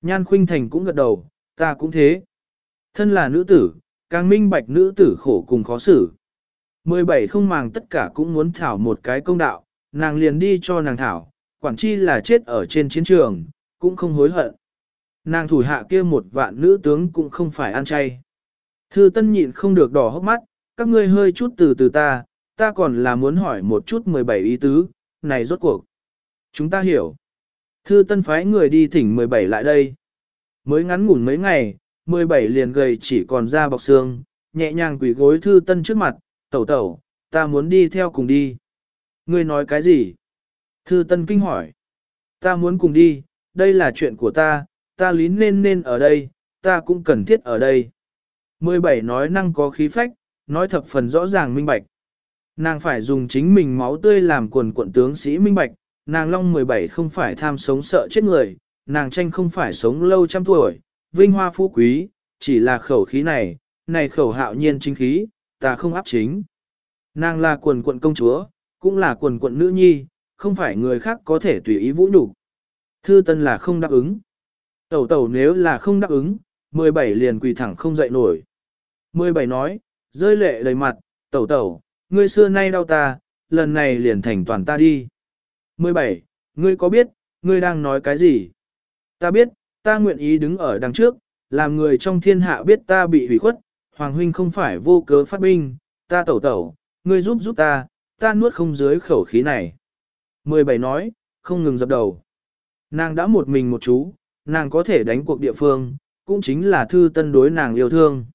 Nhan Khuynh Thành cũng gật đầu, ta cũng thế. Thân là nữ tử, càng minh bạch nữ tử khổ cùng khó xử. 17 không màng tất cả cũng muốn thảo một cái công đạo, nàng liền đi cho nàng thảo, quản chi là chết ở trên chiến trường, cũng không hối hận. Nàng thủ hạ kia một vạn nữ tướng cũng không phải ăn chay. Thư tân nhịn không được đỏ hốc mắt, các ngươi hơi chút từ từ ta, ta còn là muốn hỏi một chút 17 ý tứ, này rốt cuộc. Chúng ta hiểu. Thư tân phái người đi thỉnh 17 lại đây. Mới ngắn ngủn mấy ngày, 17 liền gầy chỉ còn da bọc xương, nhẹ nhàng quỷ gối thư tân trước mặt, tẩu tẩu, ta muốn đi theo cùng đi. Ngươi nói cái gì? Thư tân kinh hỏi. Ta muốn cùng đi, đây là chuyện của ta, ta lín nên nên ở đây, ta cũng cần thiết ở đây. 17 nói năng có khí phách, nói thập phần rõ ràng minh bạch. Nàng phải dùng chính mình máu tươi làm quần quận tướng sĩ minh bạch, nàng long 17 không phải tham sống sợ chết người, nàng tranh không phải sống lâu trăm tuổi, vinh hoa phú quý, chỉ là khẩu khí này, này khẩu hạo nhiên chính khí, ta không áp chính. Nàng là quần quận công chúa, cũng là quần quận nữ nhi, không phải người khác có thể tùy ý vũ nhục. Thư tân là không đáp ứng. Tẩu tẩu nếu là không đáp ứng, 17 liền quỳ thẳng không dậy nổi. 17 nói, rơi lệ đầy mặt, tẩu tẩu, ngươi xưa nay đau ta, lần này liền thành toàn ta đi. 17. Ngươi có biết, ngươi đang nói cái gì? Ta biết, ta nguyện ý đứng ở đằng trước, làm người trong thiên hạ biết ta bị hủy khuất, Hoàng huynh không phải vô cớ phát binh, ta tẩu tẩu, ngươi giúp giúp ta, ta nuốt không dưới khẩu khí này. 17 nói, không ngừng dập đầu. Nàng đã một mình một chú, nàng có thể đánh cuộc địa phương, cũng chính là thư tân đối nàng yêu thương.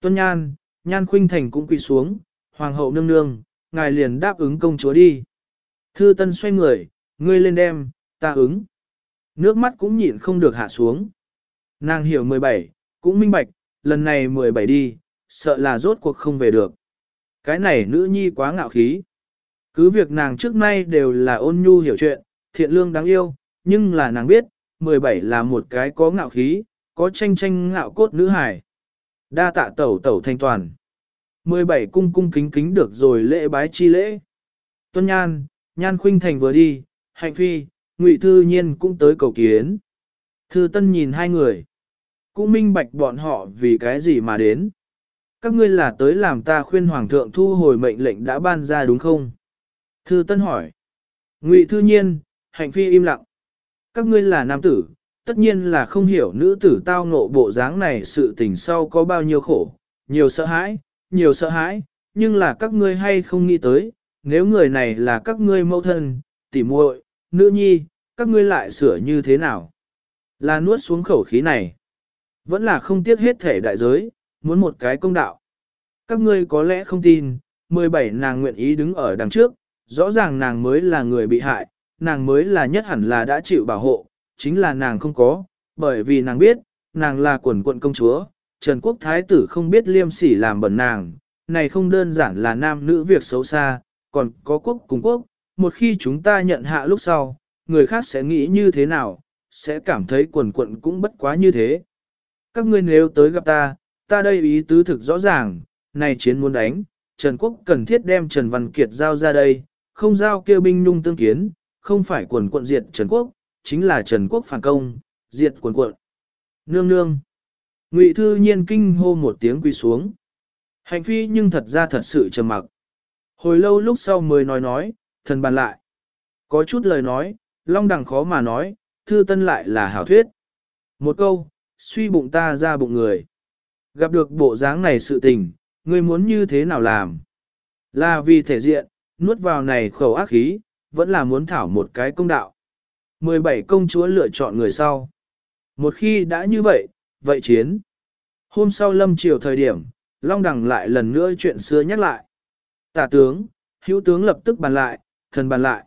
Tuân Nhan, Nhan Khuynh Thành cũng quỳ xuống, Hoàng hậu nương nương, ngài liền đáp ứng công chúa đi. Thư Tân xoay người, ngươi lên đem, ta ứng. Nước mắt cũng nhịn không được hạ xuống. Nàng hiểu 17, cũng minh bạch, lần này 17 đi, sợ là rốt cuộc không về được. Cái này nữ nhi quá ngạo khí. Cứ việc nàng trước nay đều là ôn nhu hiểu chuyện, thiện lương đáng yêu, nhưng là nàng biết, 17 là một cái có ngạo khí, có tranh tranh ngạo cốt nữ hài. Đa tạ tẩu tẩu thanh toàn. 17 cung cung kính kính được rồi lễ bái chi lễ. Tuân Nhan, Nhan Khuynh Thành vừa đi, Hạnh Phi, Ngụy Thư Nhiên cũng tới cầu kiến. Thư Tân nhìn hai người. Cũng minh bạch bọn họ vì cái gì mà đến. Các ngươi là tới làm ta khuyên hoàng thượng thu hồi mệnh lệnh đã ban ra đúng không? Thư Tân hỏi. Ngụy Thư Nhiên, Hạnh Phi im lặng. Các ngươi là nam tử, tất nhiên là không hiểu nữ tử tao ngộ bộ dáng này sự tình sau có bao nhiêu khổ, nhiều sợ hãi, nhiều sợ hãi, nhưng là các ngươi hay không nghĩ tới, nếu người này là các ngươi mẫu thân, tỉ muội, nữ nhi, các ngươi lại sửa như thế nào? Là nuốt xuống khẩu khí này. Vẫn là không tiếc hết thể đại giới, muốn một cái công đạo. Các ngươi có lẽ không tin, 17 nàng nguyện ý đứng ở đằng trước, rõ ràng nàng mới là người bị hại, nàng mới là nhất hẳn là đã chịu bảo hộ, chính là nàng không có, bởi vì nàng biết, nàng là quần quận công chúa, Trần Quốc Thái tử không biết liêm sỉ làm bẩn nàng, này không đơn giản là nam nữ việc xấu xa, còn có quốc cùng quốc, một khi chúng ta nhận hạ lúc sau, người khác sẽ nghĩ như thế nào, sẽ cảm thấy quần quận cũng bất quá như thế. Các ngươi nếu tới gặp ta, ta đây ý tứ thực rõ ràng, này chiến muốn đánh, Trần Quốc cần thiết đem Trần Văn Kiệt giao ra đây, không giao kêu binh nhung tương kiến, không phải quần quận diệt Trần Quốc, chính là Trần Quốc phản công, diệt quần quận. Nương nương. Ngụy Thư Nhiên kinh hô một tiếng quỳ xuống. Hành phi nhưng thật ra thật sự trầm mặc. Hồi lâu lúc sau mới nói nói, thần bàn lại. Có chút lời nói, long đằng khó mà nói, thư tân lại là hảo thuyết. Một câu, suy bụng ta ra bụng người. Gặp được bộ dáng này sự tình, ngươi muốn như thế nào làm? Là vì thể diện, nuốt vào này khẩu ác khí, vẫn là muốn thảo một cái công đạo. 17 công chúa lựa chọn người sau. Một khi đã như vậy, vậy chiến. Hôm sau lâm chiều thời điểm, Long Đằng lại lần nữa chuyện xưa nhắc lại. Tả tướng, hữu tướng lập tức bàn lại, thần bàn lại.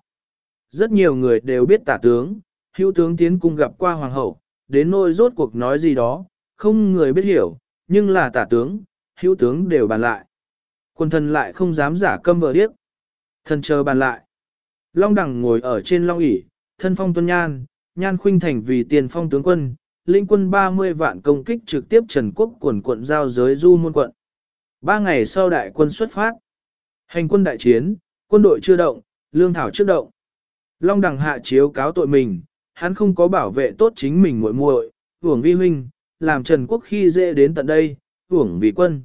Rất nhiều người đều biết tả tướng, hữu tướng tiến cung gặp qua hoàng hậu, đến nỗi rốt cuộc nói gì đó, không người biết hiểu, nhưng là tả tướng, hữu tướng đều bàn lại. Quân thần lại không dám giả câm vờ điếc. Thần chờ bàn lại. Long Đằng ngồi ở trên long ỷ thân phong tuân nhan, nhan khuynh thành vì tiền phong tướng quân, linh quân 30 vạn công kích trực tiếp Trần Quốc quần quận giao giới du môn quận. Ba ngày sau đại quân xuất phát. Hành quân đại chiến, quân đội chưa động, lương thảo chưa động. Long Đằng hạ chiếu cáo tội mình, hắn không có bảo vệ tốt chính mình muội muội, hưởng vi huynh, làm Trần Quốc khi dễ đến tận đây, hưởng vì quân.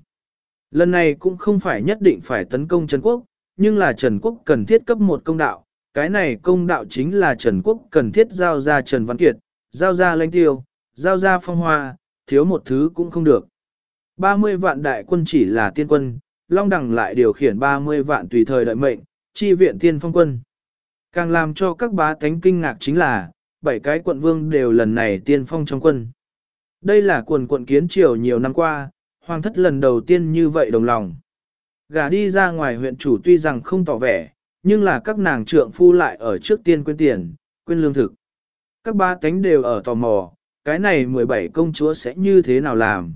Lần này cũng không phải nhất định phải tấn công Trần Quốc, nhưng là Trần Quốc cần thiết cấp một công đạo, cái này công đạo chính là Trần Quốc cần thiết giao ra Trần Văn Kiệt, giao ra lãnh tiêu, giao ra phong hoa, thiếu một thứ cũng không được. 30 vạn đại quân chỉ là tiên quân, Long Đằng lại điều khiển 30 vạn tùy thời đợi mệnh, chi viện tiên phong quân. Càng làm cho các bá tánh kinh ngạc chính là, bảy cái quận vương đều lần này tiên phong trong quân. Đây là quần quận kiến triều nhiều năm qua, hoàng thất lần đầu tiên như vậy đồng lòng. Gà đi ra ngoài huyện chủ tuy rằng không tỏ vẻ, nhưng là các nàng trượng phu lại ở trước tiên quên tiền, quên lương thực. Các ba cánh đều ở tò mò, cái này 17 công chúa sẽ như thế nào làm.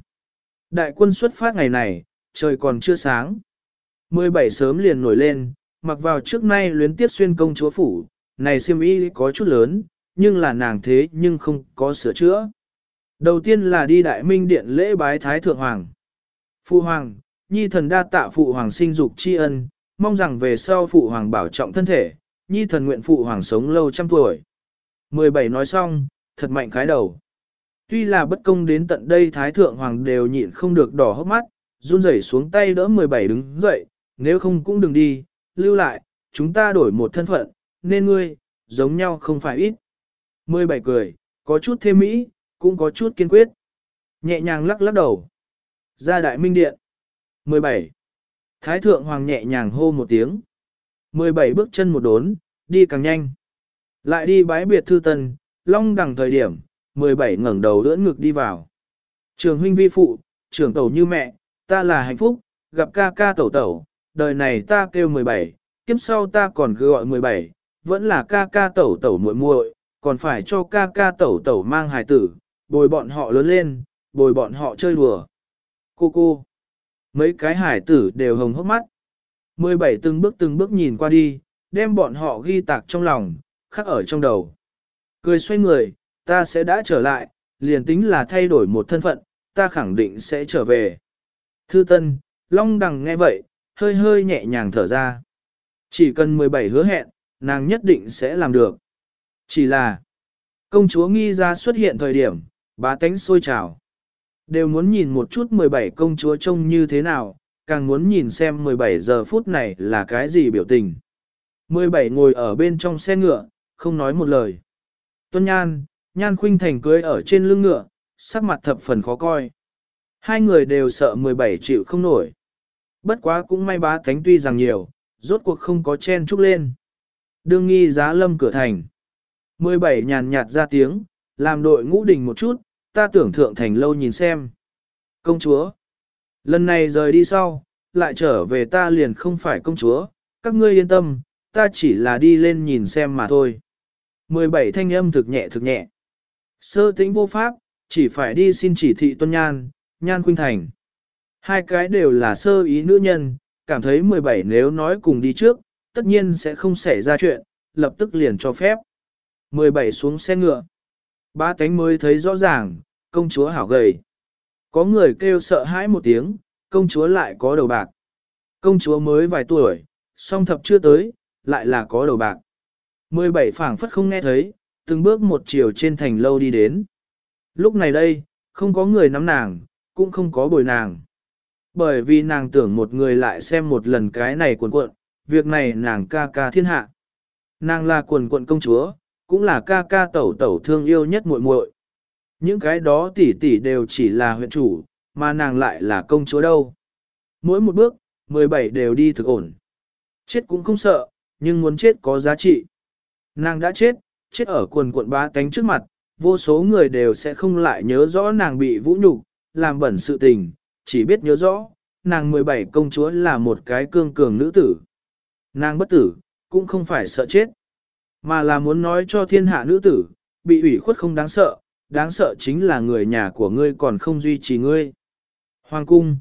Đại quân xuất phát ngày này, trời còn chưa sáng. 17 sớm liền nổi lên, mặc vào trước nay luyến tiết xuyên công chúa phủ, này siêm y có chút lớn, nhưng là nàng thế nhưng không có sửa chữa. Đầu tiên là đi đại minh điện lễ bái thái thượng hoàng. Phụ hoàng, nhi thần đa tạ phụ hoàng sinh dục tri ân, mong rằng về sau phụ hoàng bảo trọng thân thể, nhi thần nguyện phụ hoàng sống lâu trăm tuổi. 17 nói xong, thật mạnh khái đầu. Tuy là bất công đến tận đây thái thượng hoàng đều nhịn không được đỏ hốc mắt, run rẩy xuống tay đỡ 17 đứng dậy, nếu không cũng đừng đi, lưu lại, chúng ta đổi một thân phận, nên ngươi, giống nhau không phải ít. 17 cười, có chút thêm mỹ, cũng có chút kiên quyết. Nhẹ nhàng lắc lắc đầu. Ra đại minh điện. 17. Thái thượng hoàng nhẹ nhàng hô một tiếng. 17 bước chân một đốn, đi càng nhanh. Lại đi bái biệt thư tân, long đằng thời điểm, 17 ngẩng đầu đỡ ngực đi vào. Trường huynh vi phụ, trưởng tẩu như mẹ, ta là hạnh phúc, gặp ca ca tẩu tẩu, đời này ta kêu 17, kiếp sau ta còn cứ gọi 17, vẫn là ca ca tẩu tẩu muội muội, còn phải cho ca ca tẩu tẩu mang hài tử, bồi bọn họ lớn lên, bồi bọn họ chơi đùa. Cô cô, mấy cái hải tử đều hồng hốc mắt. 17 từng bước từng bước nhìn qua đi, đem bọn họ ghi tạc trong lòng, khắc ở trong đầu. Cười xoay người, ta sẽ đã trở lại, liền tính là thay đổi một thân phận, ta khẳng định sẽ trở về. Thư Tân, Long Đằng nghe vậy, hơi hơi nhẹ nhàng thở ra. Chỉ cần 17 hứa hẹn, nàng nhất định sẽ làm được. Chỉ là, công chúa nghi ra xuất hiện thời điểm, bá tánh sôi trào. Đều muốn nhìn một chút 17 công chúa trông như thế nào, càng muốn nhìn xem 17 giờ phút này là cái gì biểu tình. 17 ngồi ở bên trong xe ngựa, không nói một lời. Tuân Nhan, Nhan Khuynh Thành cưới ở trên lưng ngựa, sắc mặt thập phần khó coi. Hai người đều sợ 17 chịu không nổi. Bất quá cũng may bá thánh tuy rằng nhiều, rốt cuộc không có chen chúc lên. Đương nghi giá lâm cửa thành. 17 nhàn nhạt ra tiếng, làm đội ngũ đình một chút, ta tưởng thượng thành lâu nhìn xem. Công chúa. Lần này rời đi sau, lại trở về ta liền không phải công chúa, các ngươi yên tâm, ta chỉ là đi lên nhìn xem mà thôi. 17 thanh âm thực nhẹ thực nhẹ. Sơ tĩnh vô pháp, chỉ phải đi xin chỉ thị tuân nhan, nhan khuynh thành. Hai cái đều là sơ ý nữ nhân, cảm thấy 17 nếu nói cùng đi trước, tất nhiên sẽ không xảy ra chuyện, lập tức liền cho phép. 17 xuống xe ngựa. Ba cánh mới thấy rõ ràng, công chúa hảo gầy. Có người kêu sợ hãi một tiếng, công chúa lại có đầu bạc. Công chúa mới vài tuổi, song thập chưa tới, lại là có đầu bạc. 17 phảng phất không nghe thấy, từng bước một chiều trên thành lâu đi đến. Lúc này đây, không có người nắm nàng, cũng không có bồi nàng. Bởi vì nàng tưởng một người lại xem một lần cái này cuộn cuộn, việc này nàng ca ca thiên hạ. Nàng là quần quận công chúa, cũng là ca ca tẩu tẩu thương yêu nhất muội muội. Những cái đó tỷ tỷ đều chỉ là huyện chủ, mà nàng lại là công chúa đâu. Mỗi một bước, 17 đều đi thực ổn. Chết cũng không sợ, nhưng muốn chết có giá trị. Nàng đã chết, chết ở quần cuộn ba tánh trước mặt, vô số người đều sẽ không lại nhớ rõ nàng bị vũ nhục, làm bẩn sự tình, chỉ biết nhớ rõ, nàng 17 công chúa là một cái cương cường nữ tử. Nàng bất tử, cũng không phải sợ chết, mà là muốn nói cho thiên hạ nữ tử, bị ủy khuất không đáng sợ, đáng sợ chính là người nhà của ngươi còn không duy trì ngươi. Hoàng cung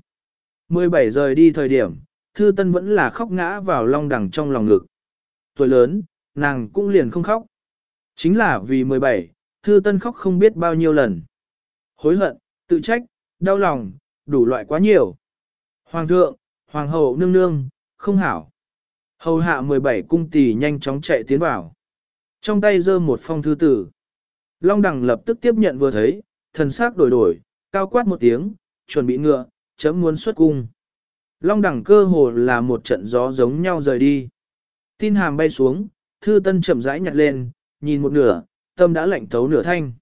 17 giờ đi thời điểm, Thư Tân vẫn là khóc ngã vào long đằng trong lòng ngực. Tuổi lớn, nàng cũng liền không khóc. Chính là vì 17, Thư Tân khóc không biết bao nhiêu lần. Hối hận, tự trách, đau lòng, đủ loại quá nhiều. Hoàng thượng, hoàng hậu nương nương, không hảo. Hầu hạ 17 cung tỷ nhanh chóng chạy tiến vào. Trong tay giơ một phong thư tử. Long đằng lập tức tiếp nhận vừa thấy, thần sắc đổi đổi, cao quát một tiếng, chuẩn bị ngựa, chấm muốn xuất cung. Long đẳng cơ hồ là một trận gió giống nhau rời đi. Tin hàm bay xuống, thư tân chậm rãi nhặt lên, nhìn một nửa, tâm đã lạnh thấu nửa thanh.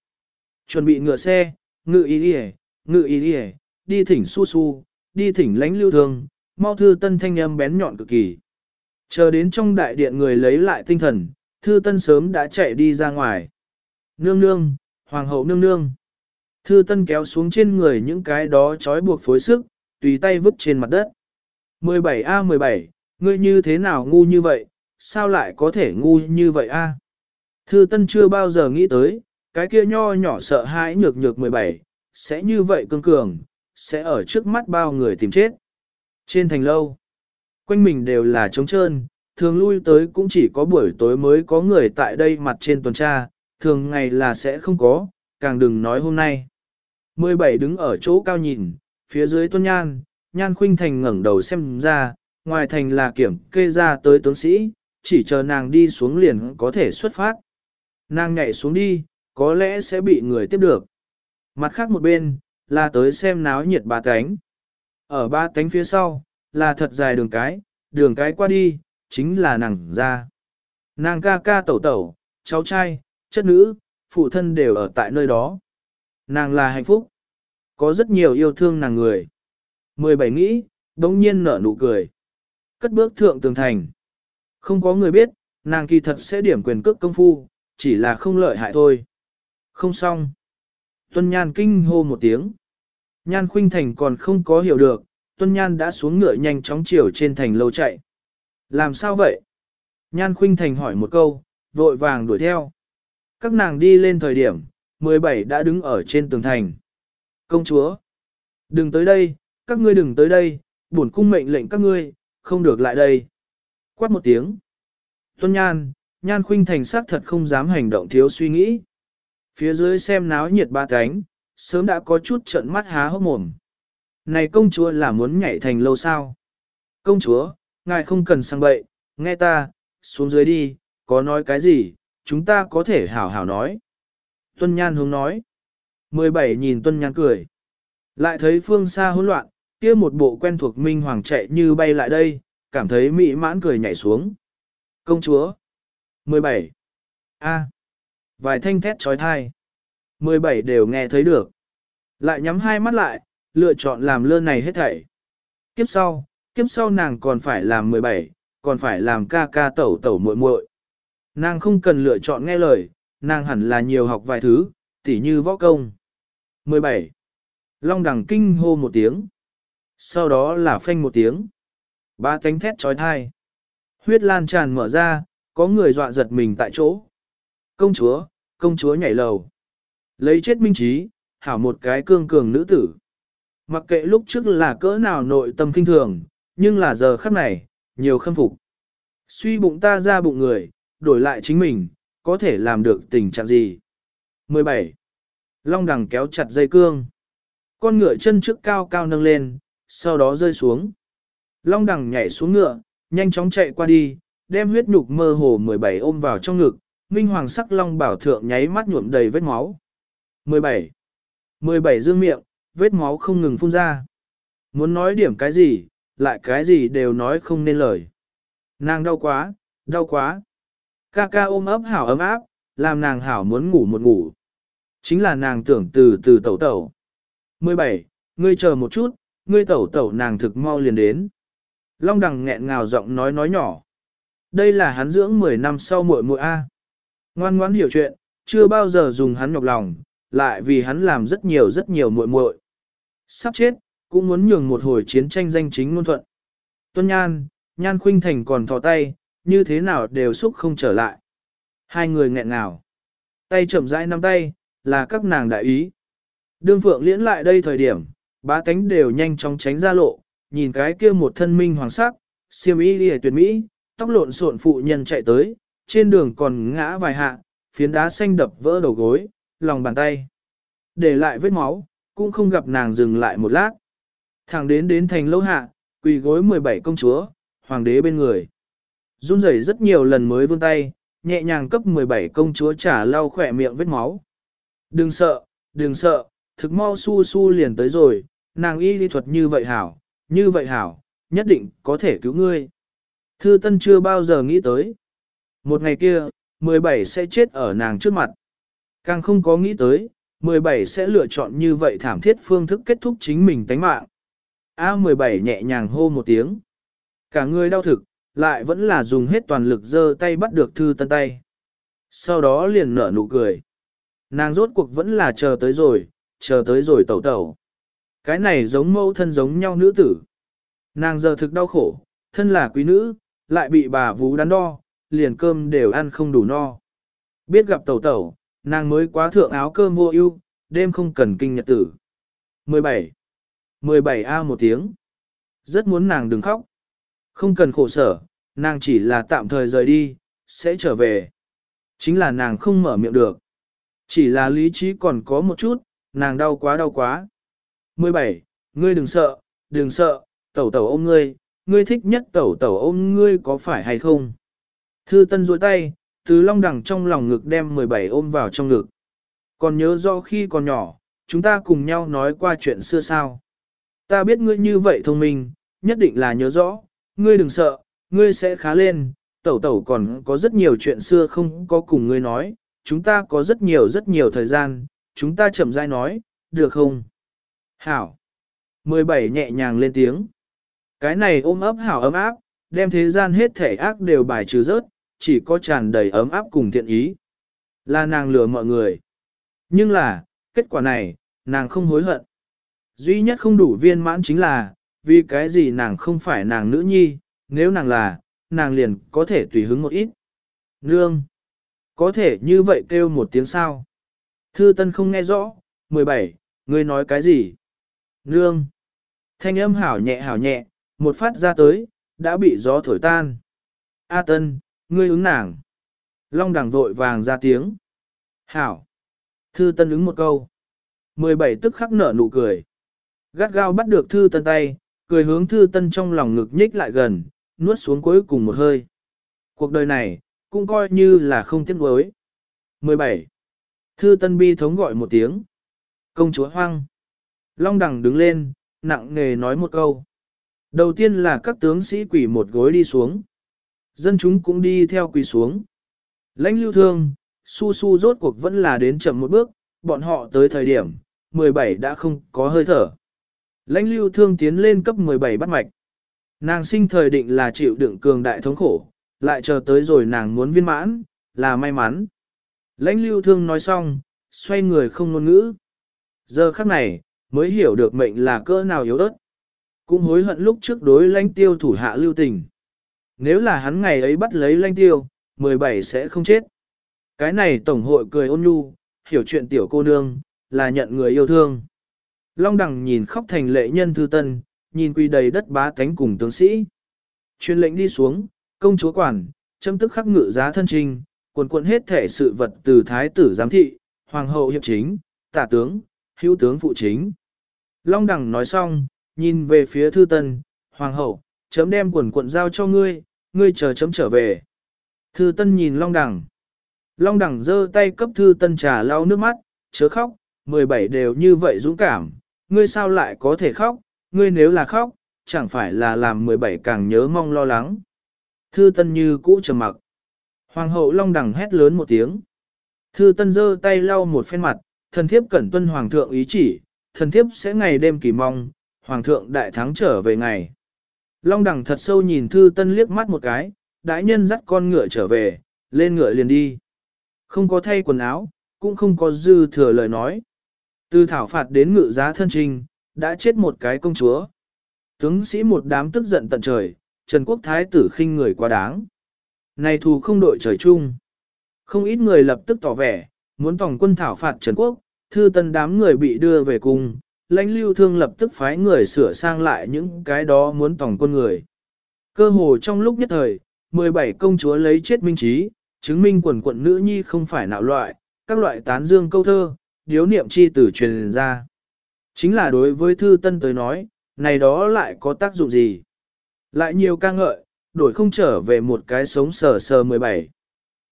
Chuẩn bị ngựa xe, ngự ý đi ngự ý đi đi thỉnh su su, đi thỉnh lánh lưu thương, mau thư tân thanh âm bén nhọn cực kỳ. Chờ đến trong đại điện người lấy lại tinh thần, thư tân sớm đã chạy đi ra ngoài. Nương nương, hoàng hậu nương nương. Thư tân kéo xuống trên người những cái đó trói buộc phối sức, tùy tay vứt trên mặt đất. 17A17, ngươi như thế nào ngu như vậy, sao lại có thể ngu như vậy a? Thư Tân chưa bao giờ nghĩ tới, cái kia nho nhỏ sợ hãi nhược nhược 17, sẽ như vậy cương cường, sẽ ở trước mắt bao người tìm chết. Trên thành lâu, quanh mình đều là trống trơn, thường lui tới cũng chỉ có buổi tối mới có người tại đây mặt trên tuần tra, thường ngày là sẽ không có, càng đừng nói hôm nay. 17 đứng ở chỗ cao nhìn, phía dưới tuân nhan, nhan khuynh thành ngẩng đầu xem ra, ngoài thành là kiểm kê ra tới tướng sĩ, chỉ chờ nàng đi xuống liền có thể xuất phát. Nàng nhảy xuống đi, có lẽ sẽ bị người tiếp được. Mặt khác một bên, là tới xem náo nhiệt ba cánh. Ở ba cánh phía sau, là thật dài đường cái, đường cái qua đi, chính là nàng ra. Nàng ca ca tẩu tẩu, cháu trai, chất nữ, phụ thân đều ở tại nơi đó. Nàng là hạnh phúc. Có rất nhiều yêu thương nàng người. 17 nghĩ, đống nhiên nở nụ cười. Cất bước thượng tường thành. Không có người biết, nàng kỳ thật sẽ điểm quyền cước công phu, chỉ là không lợi hại thôi. Không xong. Tuân Nhan kinh hô một tiếng. Nhan Khuynh Thành còn không có hiểu được, Tuân Nhan đã xuống ngựa nhanh chóng chiều trên thành lâu chạy. Làm sao vậy? Nhan Khuynh Thành hỏi một câu, vội vàng đuổi theo. Các nàng đi lên thời điểm, 17 đã đứng ở trên tường thành. Công chúa! Đừng tới đây, các ngươi đừng tới đây, bổn cung mệnh lệnh các ngươi, không được lại đây. Quát một tiếng. Tuân Nhan, Nhan Khuynh Thành xác thật không dám hành động thiếu suy nghĩ. Phía dưới xem náo nhiệt ba cánh, sớm đã có chút trận mắt há hốc mồm. Này công chúa là muốn nhảy thành lâu sao? Công chúa, ngài không cần sang bậy, nghe ta, xuống dưới đi, có nói cái gì, chúng ta có thể hảo hảo nói. Tuân Nhan hướng nói. 17 nhìn Tuân Nhan cười. Lại thấy phương xa hỗn loạn, kia một bộ quen thuộc minh hoàng chạy như bay lại đây, cảm thấy mỹ mãn cười nhảy xuống. Công chúa. 17. A. Vài thanh thét trói thai. 17 đều nghe thấy được. Lại nhắm hai mắt lại, lựa chọn làm lơ này hết thảy. Kiếp sau, kiếp sau nàng còn phải làm 17, còn phải làm ca ca tẩu tẩu muội muội. Nàng không cần lựa chọn nghe lời, nàng hẳn là nhiều học vài thứ, tỉ như võ công. 17. Long đằng kinh hô một tiếng. Sau đó là phanh một tiếng. Ba cánh thét trói thai. Huyết lan tràn mở ra, có người dọa giật mình tại chỗ. Công chúa, công chúa nhảy lầu. Lấy chết minh trí, hảo một cái cương cường nữ tử. Mặc kệ lúc trước là cỡ nào nội tâm kinh thường, nhưng là giờ khắc này, nhiều khâm phục. Suy bụng ta ra bụng người, đổi lại chính mình, có thể làm được tình trạng gì? 17. Long đằng kéo chặt dây cương. Con ngựa chân trước cao cao nâng lên, sau đó rơi xuống. Long đằng nhảy xuống ngựa, nhanh chóng chạy qua đi, đem huyết nhục mơ hồ 17 ôm vào trong ngực, minh hoàng sắc long bảo thượng nháy mắt nhuộm đầy vết máu. 17. 17 dương miệng, vết máu không ngừng phun ra. Muốn nói điểm cái gì, lại cái gì đều nói không nên lời. Nàng đau quá, đau quá. Ca ca ôm ấp hảo ấm áp, làm nàng hảo muốn ngủ một ngủ. Chính là nàng tưởng từ từ tẩu tẩu. 17. Ngươi chờ một chút, ngươi tẩu tẩu nàng thực mau liền đến. Long đằng nghẹn ngào giọng nói nói nhỏ. Đây là hắn dưỡng 10 năm sau muội muội A. Ngoan ngoãn hiểu chuyện, chưa bao giờ dùng hắn nhọc lòng, lại vì hắn làm rất nhiều rất nhiều muội muội. Sắp chết, cũng muốn nhường một hồi chiến tranh danh chính ngôn thuận. Tuân Nhan, Nhan Khuynh Thành còn thò tay, như thế nào đều xúc không trở lại. Hai người nghẹn ngào. Tay chậm rãi nắm tay, là các nàng đại ý. Đương Phượng liễn lại đây thời điểm, ba cánh đều nhanh chóng tránh ra lộ, nhìn cái kia một thân minh hoàng sắc, siêm y đi tuyệt mỹ, tóc lộn xộn phụ nhân chạy tới, trên đường còn ngã vài hạ, phiến đá xanh đập vỡ đầu gối, lòng bàn tay. Để lại vết máu, cũng không gặp nàng dừng lại một lát. Thẳng đến đến thành lâu hạ, quỳ gối 17 công chúa, hoàng đế bên người. Run rẩy rất nhiều lần mới vươn tay, nhẹ nhàng cấp 17 công chúa trả lau khỏe miệng vết máu. Đừng sợ, đừng sợ, thực mau su su liền tới rồi, nàng y lý thuật như vậy hảo, như vậy hảo, nhất định có thể cứu ngươi. Thư Tân chưa bao giờ nghĩ tới. Một ngày kia, 17 sẽ chết ở nàng trước mặt. Càng không có nghĩ tới, 17 sẽ lựa chọn như vậy thảm thiết phương thức kết thúc chính mình tánh mạng. A17 nhẹ nhàng hô một tiếng. Cả người đau thực, lại vẫn là dùng hết toàn lực giơ tay bắt được Thư Tân tay. Sau đó liền nở nụ cười. Nàng rốt cuộc vẫn là chờ tới rồi, chờ tới rồi tẩu tẩu. Cái này giống mâu thân giống nhau nữ tử. Nàng giờ thực đau khổ, thân là quý nữ, lại bị bà vú đắn đo, liền cơm đều ăn không đủ no. Biết gặp tẩu tẩu, nàng mới quá thượng áo cơm vô ưu, đêm không cần kinh nhật tử. 17. 17A một tiếng. Rất muốn nàng đừng khóc. Không cần khổ sở, nàng chỉ là tạm thời rời đi, sẽ trở về. Chính là nàng không mở miệng được. Chỉ là lý trí còn có một chút, nàng đau quá đau quá. 17. Ngươi đừng sợ, đừng sợ, tẩu tẩu ôm ngươi, ngươi thích nhất tẩu tẩu ôm ngươi có phải hay không? Thư Tân duỗi tay, từ long đằng trong lòng ngực đem 17 ôm vào trong ngực. Còn nhớ rõ khi còn nhỏ, chúng ta cùng nhau nói qua chuyện xưa sao? Ta biết ngươi như vậy thông minh, nhất định là nhớ rõ, ngươi đừng sợ, ngươi sẽ khá lên, tẩu tẩu còn có rất nhiều chuyện xưa không có cùng ngươi nói, chúng ta có rất nhiều rất nhiều thời gian, chúng ta chậm rãi nói, được không? Hảo. 17 nhẹ nhàng lên tiếng. Cái này ôm ấp hảo ấm áp, đem thế gian hết thể ác đều bài trừ rớt, chỉ có tràn đầy ấm áp cùng thiện ý. Là nàng lừa mọi người. Nhưng là, kết quả này, nàng không hối hận. Duy nhất không đủ viên mãn chính là, vì cái gì nàng không phải nàng nữ nhi, nếu nàng là, nàng liền có thể tùy hứng một ít. Nương! Có thể như vậy kêu một tiếng sao? Thư Tân không nghe rõ, 17, ngươi nói cái gì? Nương! Thanh âm hảo nhẹ hảo nhẹ, một phát ra tới, đã bị gió thổi tan. A Tân, ngươi ứng nàng. Long đằng vội vàng ra tiếng. Hảo. Thư Tân ứng một câu. 17 tức khắc nở nụ cười. Gắt gao bắt được Thư Tân tay, cười hướng Thư Tân trong lòng ngực nhích lại gần, nuốt xuống cuối cùng một hơi. Cuộc đời này, cũng coi như là không tiếc nuối. 17. Thư Tân bi thống gọi một tiếng. Công chúa hoang. Long đẳng đứng lên, nặng nề nói một câu. Đầu tiên là các tướng sĩ quỷ một gối đi xuống. Dân chúng cũng đi theo quỳ xuống. Lãnh lưu thương, su su rốt cuộc vẫn là đến chậm một bước, bọn họ tới thời điểm, 17 đã không có hơi thở. Lãnh lưu thương tiến lên cấp 17 bắt mạch. Nàng sinh thời định là chịu đựng cường đại thống khổ, lại chờ tới rồi nàng muốn viên mãn, là may mắn. Lãnh lưu thương nói xong, xoay người không ngôn ngữ. Giờ khắc này, mới hiểu được mệnh là cỡ nào yếu ớt. Cũng hối hận lúc trước đối lãnh tiêu thủ hạ lưu tình. Nếu là hắn ngày ấy bắt lấy lãnh tiêu, 17 sẽ không chết. Cái này tổng hội cười ôn nhu, hiểu chuyện tiểu cô nương, là nhận người yêu thương. Long đằng nhìn khóc thành lệ nhân thư tân, nhìn quy đầy đất bá tánh cùng tướng sĩ. Chuyên lệnh đi xuống, công chúa quản, châm tức khắc ngự giá thân trình, quần quận hết thể sự vật từ thái tử giám thị, hoàng hậu hiệp chính, tả tướng, hữu tướng phụ chính. Long đằng nói xong, nhìn về phía thư tân, hoàng hậu, chấm đem quần quận giao cho ngươi, ngươi chờ chấm trở về. Thư tân nhìn long đằng. Long đằng giơ tay cấp thư tân trà lau nước mắt, chớ khóc, 17 đều như vậy dũng cảm, ngươi sao lại có thể khóc, ngươi nếu là khóc, chẳng phải là làm 17 càng nhớ mong lo lắng. Thư tân như cũ trầm mặc. Hoàng hậu long đằng hét lớn một tiếng. Thư tân giơ tay lau một phen mặt, thần thiếp cẩn tuân hoàng thượng ý chỉ, thần thiếp sẽ ngày đêm kỳ mong, hoàng thượng đại thắng trở về ngày. Long đằng thật sâu nhìn thư tân liếc mắt một cái, đại nhân dắt con ngựa trở về, lên ngựa liền đi. Không có thay quần áo, cũng không có dư thừa lời nói. Từ thảo phạt đến ngự giá thân trình, đã chết một cái công chúa. Tướng sĩ một đám tức giận tận trời, Trần Quốc Thái tử khinh người quá đáng. Này thù không đội trời chung. Không ít người lập tức tỏ vẻ, muốn tổng quân thảo phạt Trần Quốc, thư tân đám người bị đưa về cùng, lãnh lưu thương lập tức phái người sửa sang lại những cái đó muốn tổng quân người. Cơ hồ trong lúc nhất thời, 17 công chúa lấy chết minh trí, chứng minh quần quận nữ nhi không phải nạo loại, các loại tán dương câu thơ, điếu niệm chi tử truyền ra. Chính là đối với thư tân tới nói, này đó lại có tác dụng gì? Lại nhiều ca ngợi, đổi không trở về một cái sống sờ sờ 17.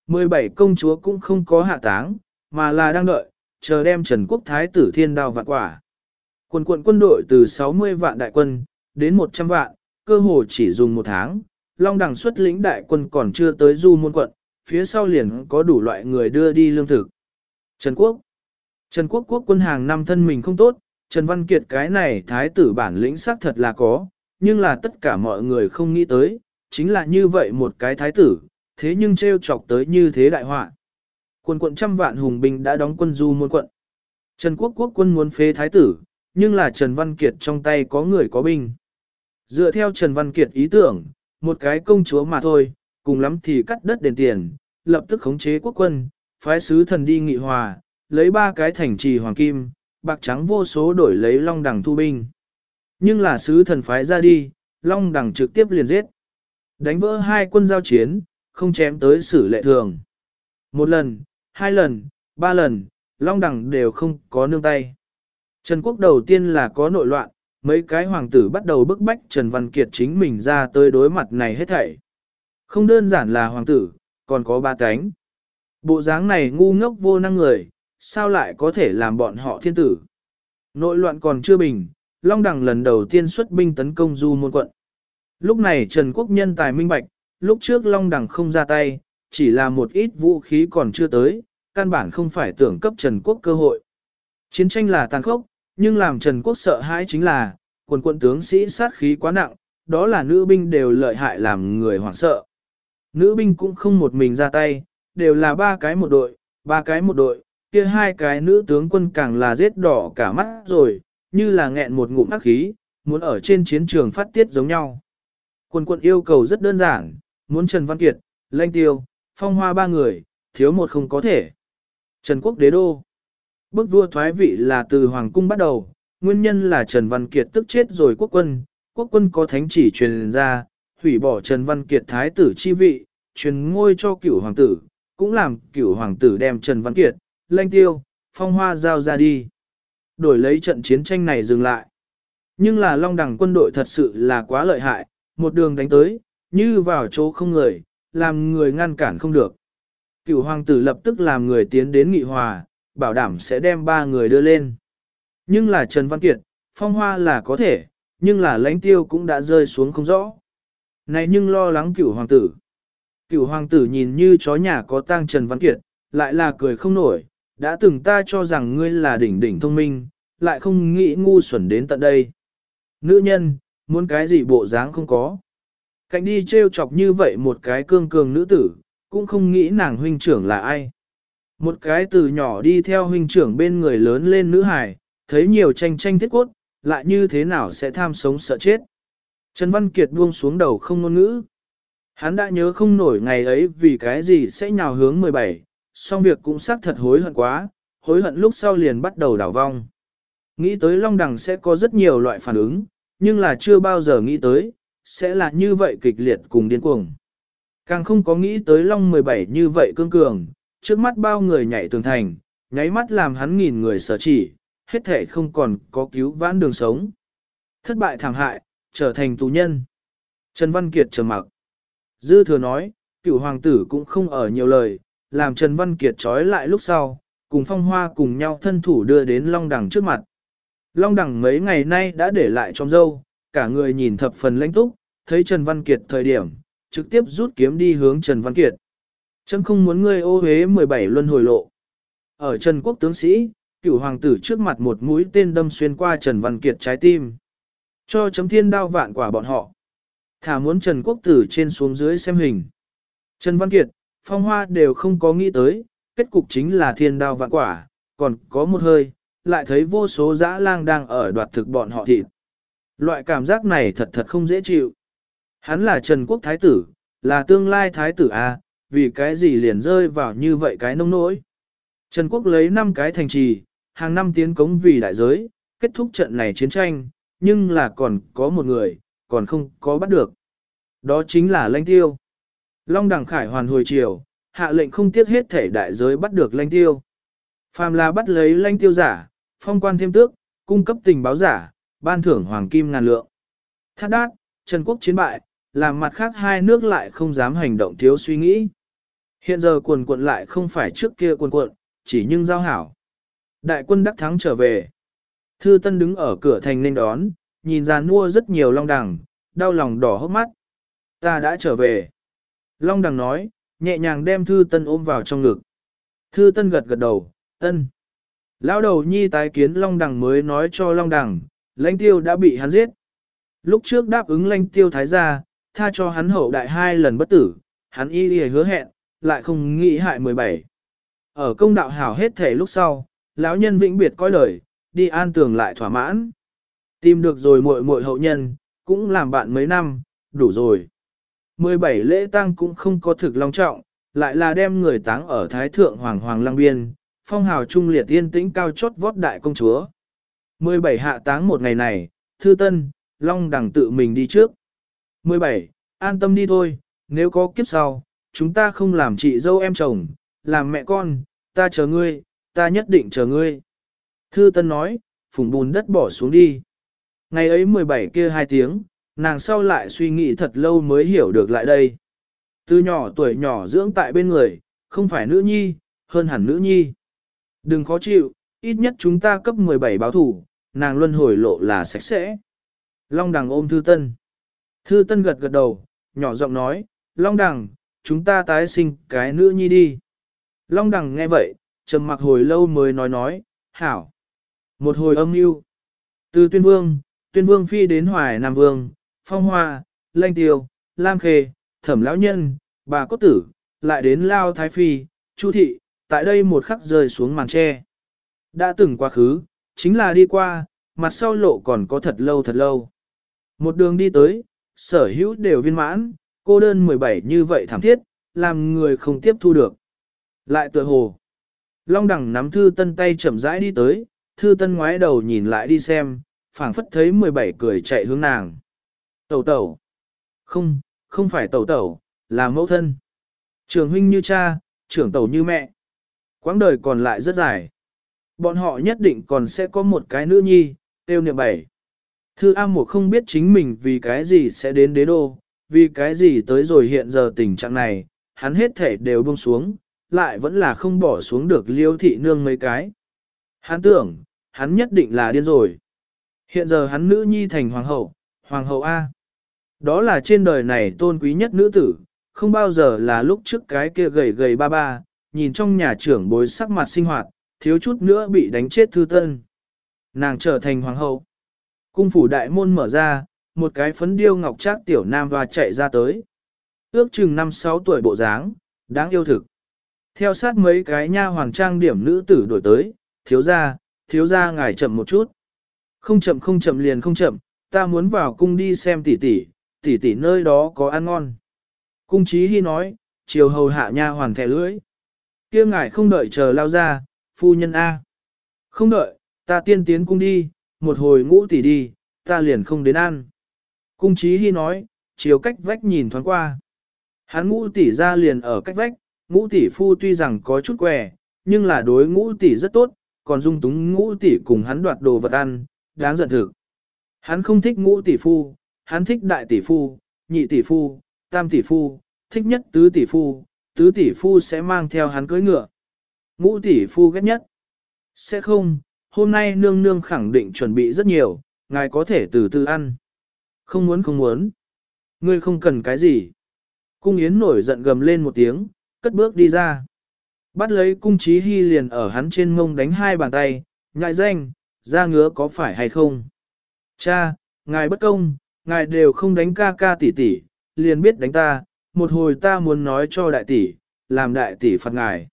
17 công chúa cũng không có hạ táng, mà là đang đợi, chờ đem Trần Quốc Thái tử thiên đao vạn quả. Quân quận quân đội từ 60 vạn đại quân, đến 100 vạn, cơ hồ chỉ dùng một tháng, Long Đằng xuất lĩnh đại quân còn chưa tới du môn quận, phía sau liền có đủ loại người đưa đi lương thực. Trần Quốc Trần Quốc quốc quân hàng năm thân mình không tốt, Trần Văn Kiệt cái này thái tử bản lĩnh xác thật là có, nhưng là tất cả mọi người không nghĩ tới, chính là như vậy một cái thái tử, thế nhưng trêu chọc tới như thế đại họa. Quân quận trăm vạn hùng binh đã đóng quân du môn quận. Trần Quốc quốc quân muốn phế thái tử, nhưng là Trần Văn Kiệt trong tay có người có binh. Dựa theo Trần Văn Kiệt ý tưởng, một cái công chúa mà thôi, cùng lắm thì cắt đất đền tiền, lập tức khống chế quốc quân, phái sứ thần đi nghị hòa, lấy ba cái thành trì hoàng kim, bạc trắng vô số đổi lấy long đằng thu binh. Nhưng là sứ thần phái ra đi, long đằng trực tiếp liền giết. Đánh vỡ hai quân giao chiến, không chém tới xử lệ thường. Một lần, hai lần, ba lần, long đằng đều không có nương tay. Trần quốc đầu tiên là có nội loạn, mấy cái hoàng tử bắt đầu bức bách Trần Văn Kiệt chính mình ra tới đối mặt này hết thảy. Không đơn giản là hoàng tử, còn có ba cánh. Bộ dáng này ngu ngốc vô năng người, sao lại có thể làm bọn họ thiên tử. Nội loạn còn chưa bình, Long Đằng lần đầu tiên xuất binh tấn công Du Môn quận. Lúc này Trần Quốc nhân tài minh bạch, lúc trước Long Đằng không ra tay, chỉ là một ít vũ khí còn chưa tới, căn bản không phải tưởng cấp Trần Quốc cơ hội. Chiến tranh là tàn khốc, nhưng làm Trần Quốc sợ hãi chính là, quần quận tướng sĩ sát khí quá nặng, đó là nữ binh đều lợi hại làm người hoảng sợ. Nữ binh cũng không một mình ra tay, đều là ba cái một đội, ba cái một đội, kia hai cái nữ tướng quân càng là rết đỏ cả mắt rồi, như là nghẹn một ngụm ác khí, muốn ở trên chiến trường phát tiết giống nhau. Quân quân yêu cầu rất đơn giản, muốn Trần Văn Kiệt, Lanh Tiêu, Phong Hoa ba người, thiếu một không có thể. Trần Quốc đế đô. Bức vua thoái vị là từ Hoàng cung bắt đầu, nguyên nhân là Trần Văn Kiệt tức chết rồi quốc quân, quốc quân có thánh chỉ truyền ra, hủy bỏ Trần Văn Kiệt thái tử chi vị, truyền ngôi cho cửu hoàng tử, cũng làm cửu hoàng tử đem Trần Văn Kiệt, lanh tiêu, phong hoa giao ra đi. Đổi lấy trận chiến tranh này dừng lại. Nhưng là long đẳng quân đội thật sự là quá lợi hại, một đường đánh tới, như vào chỗ không người, làm người ngăn cản không được. Cửu hoàng tử lập tức làm người tiến đến nghị hòa, bảo đảm sẽ đem ba người đưa lên. Nhưng là Trần Văn Kiệt, phong hoa là có thể, nhưng là lãnh tiêu cũng đã rơi xuống không rõ. Này nhưng lo lắng cửu hoàng tử. Cửu hoàng tử nhìn như chó nhà có tang Trần Văn Kiệt, lại là cười không nổi, đã từng ta cho rằng ngươi là đỉnh đỉnh thông minh, lại không nghĩ ngu xuẩn đến tận đây. Nữ nhân, muốn cái gì bộ dáng không có. Cạnh đi trêu chọc như vậy một cái cương cường nữ tử, cũng không nghĩ nàng huynh trưởng là ai. Một cái từ nhỏ đi theo huynh trưởng bên người lớn lên nữ hài, thấy nhiều tranh tranh thiết cốt, lại như thế nào sẽ tham sống sợ chết. Trần Văn Kiệt buông xuống đầu không ngôn ngữ. Hắn đã nhớ không nổi ngày ấy vì cái gì sẽ nhào hướng 17, song việc cũng xác thật hối hận quá, hối hận lúc sau liền bắt đầu đảo vong. Nghĩ tới Long Đằng sẽ có rất nhiều loại phản ứng, nhưng là chưa bao giờ nghĩ tới, sẽ là như vậy kịch liệt cùng điên cuồng. Càng không có nghĩ tới Long 17 như vậy cương cường, trước mắt bao người nhảy tường thành, nháy mắt làm hắn nghìn người sở chỉ, hết thể không còn có cứu vãn đường sống. Thất bại thảm hại, trở thành tù nhân. Trần Văn Kiệt trầm mặc. Dư thừa nói, cựu hoàng tử cũng không ở nhiều lời, làm Trần Văn Kiệt trói lại lúc sau, cùng phong hoa cùng nhau thân thủ đưa đến Long Đằng trước mặt. Long Đằng mấy ngày nay đã để lại trong dâu, cả người nhìn thập phần lãnh túc, thấy Trần Văn Kiệt thời điểm, trực tiếp rút kiếm đi hướng Trần Văn Kiệt. Trâm không muốn ngươi ô hế 17 luân hồi lộ. Ở Trần Quốc tướng sĩ, cựu hoàng tử trước mặt một mũi tên đâm xuyên qua Trần Văn Kiệt trái tim. Cho chấm thiên đao vạn quả bọn họ. Thả muốn Trần Quốc tử trên xuống dưới xem hình. Trần Văn Kiệt, Phong Hoa đều không có nghĩ tới, kết cục chính là thiên đao vạn quả, còn có một hơi, lại thấy vô số dã lang đang ở đoạt thực bọn họ thịt. Loại cảm giác này thật thật không dễ chịu. Hắn là Trần Quốc Thái tử, là tương lai Thái tử A, vì cái gì liền rơi vào như vậy cái nông nỗi. Trần Quốc lấy 5 cái thành trì, hàng năm tiến cống vì đại giới, kết thúc trận này chiến tranh, nhưng là còn có một người, còn không có bắt được. Đó chính là lãnh Tiêu. Long Đằng Khải hoàn hồi chiều, hạ lệnh không tiếc hết thể đại giới bắt được Lanh Tiêu. Phàm là bắt lấy Lanh Tiêu giả, phong quan thêm tước, cung cấp tình báo giả, ban thưởng hoàng kim ngàn lượng. Thát đát, Trần Quốc chiến bại, làm mặt khác hai nước lại không dám hành động thiếu suy nghĩ. Hiện giờ quần quận lại không phải trước kia quần quận, chỉ nhưng giao hảo. Đại quân đắc thắng trở về. Thư Tân đứng ở cửa thành nên đón, nhìn ra mua rất nhiều long đằng, đau lòng đỏ hốc mắt. Ta đã trở về. Long đằng nói, nhẹ nhàng đem Thư Tân ôm vào trong ngực. Thư Tân gật gật đầu, ân. Lão đầu nhi tái kiến long đằng mới nói cho long đằng, lãnh tiêu đã bị hắn giết. Lúc trước đáp ứng lãnh tiêu thái gia, tha cho hắn hậu đại hai lần bất tử, hắn y y hứa hẹn, lại không nghĩ hại 17. Ở công đạo hảo hết thể lúc sau, lão nhân vĩnh biệt coi lời, đi an tường lại thỏa mãn. Tìm được rồi muội muội hậu nhân, cũng làm bạn mấy năm, đủ rồi. 17 lễ tang cũng không có thực long trọng, lại là đem người táng ở Thái Thượng Hoàng Hoàng Lăng Biên, phong hào trung liệt tiên tĩnh cao chót vót đại công chúa. 17 hạ táng một ngày này, thư tân, long đẳng tự mình đi trước. 17. An tâm đi thôi, nếu có kiếp sau, chúng ta không làm chị dâu em chồng, làm mẹ con, ta chờ ngươi, ta nhất định chờ ngươi. Thư Tân nói, phùng bùn đất bỏ xuống đi. Ngày ấy 17 kia hai tiếng, nàng sau lại suy nghĩ thật lâu mới hiểu được lại đây. Từ nhỏ tuổi nhỏ dưỡng tại bên người, không phải nữ nhi, hơn hẳn nữ nhi. Đừng khó chịu, ít nhất chúng ta cấp 17 báo thủ, nàng luân hồi lộ là sạch sẽ. Long đằng ôm Thư Tân. Thư Tân gật gật đầu, nhỏ giọng nói, Long đằng, chúng ta tái sinh cái nữ nhi đi. Long đằng nghe vậy, trầm mặc hồi lâu mới nói nói, hảo. Một hồi âm mưu Từ tuyên vương, tuyên vương phi đến hoài nam vương, phong hoa, lanh tiêu, lam khê, thẩm lão nhân, bà cốt tử, lại đến lao thái phi, chu thị, tại đây một khắc rơi xuống màn tre. Đã từng quá khứ, chính là đi qua, mặt sau lộ còn có thật lâu thật lâu. Một đường đi tới, sở hữu đều viên mãn, cô đơn 17 như vậy thảm thiết, làm người không tiếp thu được. Lại tựa hồ. Long đẳng nắm thư tân tay chậm rãi đi tới, thư tân ngoái đầu nhìn lại đi xem, phảng phất thấy 17 cười chạy hướng nàng. Tẩu tẩu. Không, không phải tẩu tẩu, là mẫu thân. Trường huynh như cha, trưởng tẩu như mẹ. Quãng đời còn lại rất dài. Bọn họ nhất định còn sẽ có một cái nữ nhi, tiêu niệm bảy. Thư A Mộc không biết chính mình vì cái gì sẽ đến đế đô, vì cái gì tới rồi hiện giờ tình trạng này, hắn hết thể đều buông xuống, lại vẫn là không bỏ xuống được liêu thị nương mấy cái. Hắn tưởng, hắn nhất định là điên rồi. Hiện giờ hắn nữ nhi thành hoàng hậu, hoàng hậu A. Đó là trên đời này tôn quý nhất nữ tử, không bao giờ là lúc trước cái kia gầy gầy ba ba, nhìn trong nhà trưởng bối sắc mặt sinh hoạt, thiếu chút nữa bị đánh chết thư tân. Nàng trở thành hoàng hậu. Cung phủ đại môn mở ra, một cái phấn điêu ngọc trác tiểu nam và chạy ra tới. Ước chừng năm sáu tuổi bộ dáng, đáng yêu thực. Theo sát mấy cái nha hoàng trang điểm nữ tử đổi tới, thiếu ra, thiếu ra ngài chậm một chút. Không chậm không chậm liền không chậm, ta muốn vào cung đi xem tỷ tỷ, tỷ tỷ nơi đó có ăn ngon. Cung trí hy nói, chiều hầu hạ nha hoàn thẻ lưỡi. kia ngài không đợi chờ lao ra, phu nhân A. Không đợi, ta tiên tiến cung đi, một hồi ngũ tỷ đi, ta liền không đến ăn. Cung trí hy nói, chiều cách vách nhìn thoáng qua. Hắn ngũ tỷ ra liền ở cách vách, ngũ tỷ phu tuy rằng có chút què, nhưng là đối ngũ tỷ rất tốt, còn dung túng ngũ tỷ cùng hắn đoạt đồ vật ăn, đáng giận thực. Hắn không thích ngũ tỷ phu, hắn thích đại tỷ phu, nhị tỷ phu, tam tỷ phu, thích nhất tứ tỷ phu, tứ tỷ phu sẽ mang theo hắn cưỡi ngựa. Ngũ tỷ phu ghét nhất. Sẽ không, hôm nay nương nương khẳng định chuẩn bị rất nhiều, ngài có thể từ từ ăn. Không muốn không muốn. Ngươi không cần cái gì. Cung Yến nổi giận gầm lên một tiếng, cất bước đi ra. Bắt lấy cung trí hy liền ở hắn trên ngông đánh hai bàn tay, ngại danh, ra ngứa có phải hay không? Cha, ngài bất công, ngài đều không đánh ca ca tỷ tỷ, liền biết đánh ta, một hồi ta muốn nói cho đại tỷ, làm đại tỷ phạt ngài.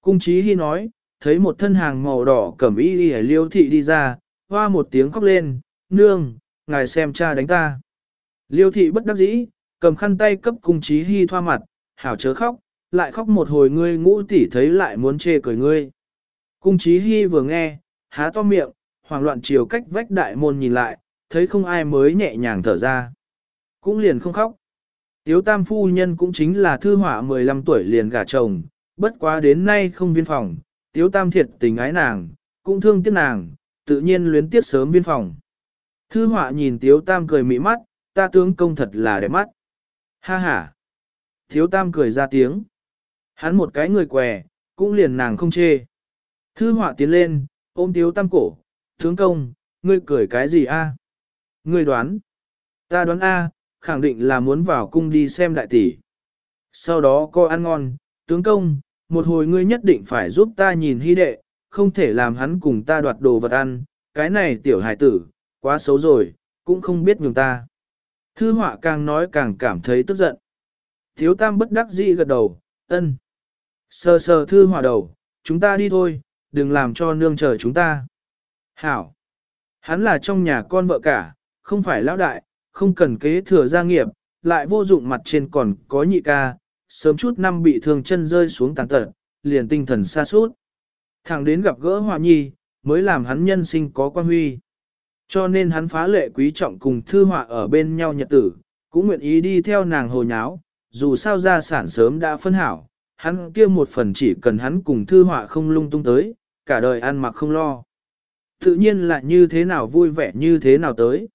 Cung trí hy nói, thấy một thân hàng màu đỏ cẩm y đi liêu thị đi ra, hoa một tiếng khóc lên, nương, ngài xem cha đánh ta. Liêu thị bất đắc dĩ, cầm khăn tay cấp cung trí hy thoa mặt, hảo chớ khóc, lại khóc một hồi ngươi ngũ tỷ thấy lại muốn chê cười ngươi. Cung trí hy vừa nghe, há to miệng, hoảng loạn chiều cách vách đại môn nhìn lại, thấy không ai mới nhẹ nhàng thở ra. Cũng liền không khóc. Tiếu tam phu nhân cũng chính là thư họa 15 tuổi liền gả chồng, bất quá đến nay không viên phòng, tiếu tam thiệt tình ái nàng, cũng thương tiếc nàng, tự nhiên luyến tiếc sớm viên phòng. Thư họa nhìn tiếu tam cười mỹ mắt, ta tướng công thật là đẹp mắt. Ha ha. Tiếu tam cười ra tiếng. Hắn một cái người què, cũng liền nàng không chê. Thư họa tiến lên, ôm tiếu tam cổ, tướng công, ngươi cười cái gì a? Ngươi đoán. Ta đoán a, khẳng định là muốn vào cung đi xem đại tỷ. Sau đó coi ăn ngon, tướng công, một hồi ngươi nhất định phải giúp ta nhìn hy đệ, không thể làm hắn cùng ta đoạt đồ vật ăn, cái này tiểu hải tử, quá xấu rồi, cũng không biết nhường ta. Thư họa càng nói càng cảm thấy tức giận. Thiếu tam bất đắc dĩ gật đầu, ân. Sờ sờ thư họa đầu, chúng ta đi thôi, đừng làm cho nương chờ chúng ta. Hảo. Hắn là trong nhà con vợ cả, không phải lão đại, không cần kế thừa gia nghiệp, lại vô dụng mặt trên còn có nhị ca, sớm chút năm bị thương chân rơi xuống tàn tật, liền tinh thần xa suốt. Thẳng đến gặp gỡ Hòa Nhi, mới làm hắn nhân sinh có quan huy. Cho nên hắn phá lệ quý trọng cùng thư họa ở bên nhau nhật tử, cũng nguyện ý đi theo nàng hồ nháo, dù sao gia sản sớm đã phân hảo, hắn kia một phần chỉ cần hắn cùng thư họa không lung tung tới, cả đời ăn mặc không lo. Tự nhiên là như thế nào vui vẻ như thế nào tới.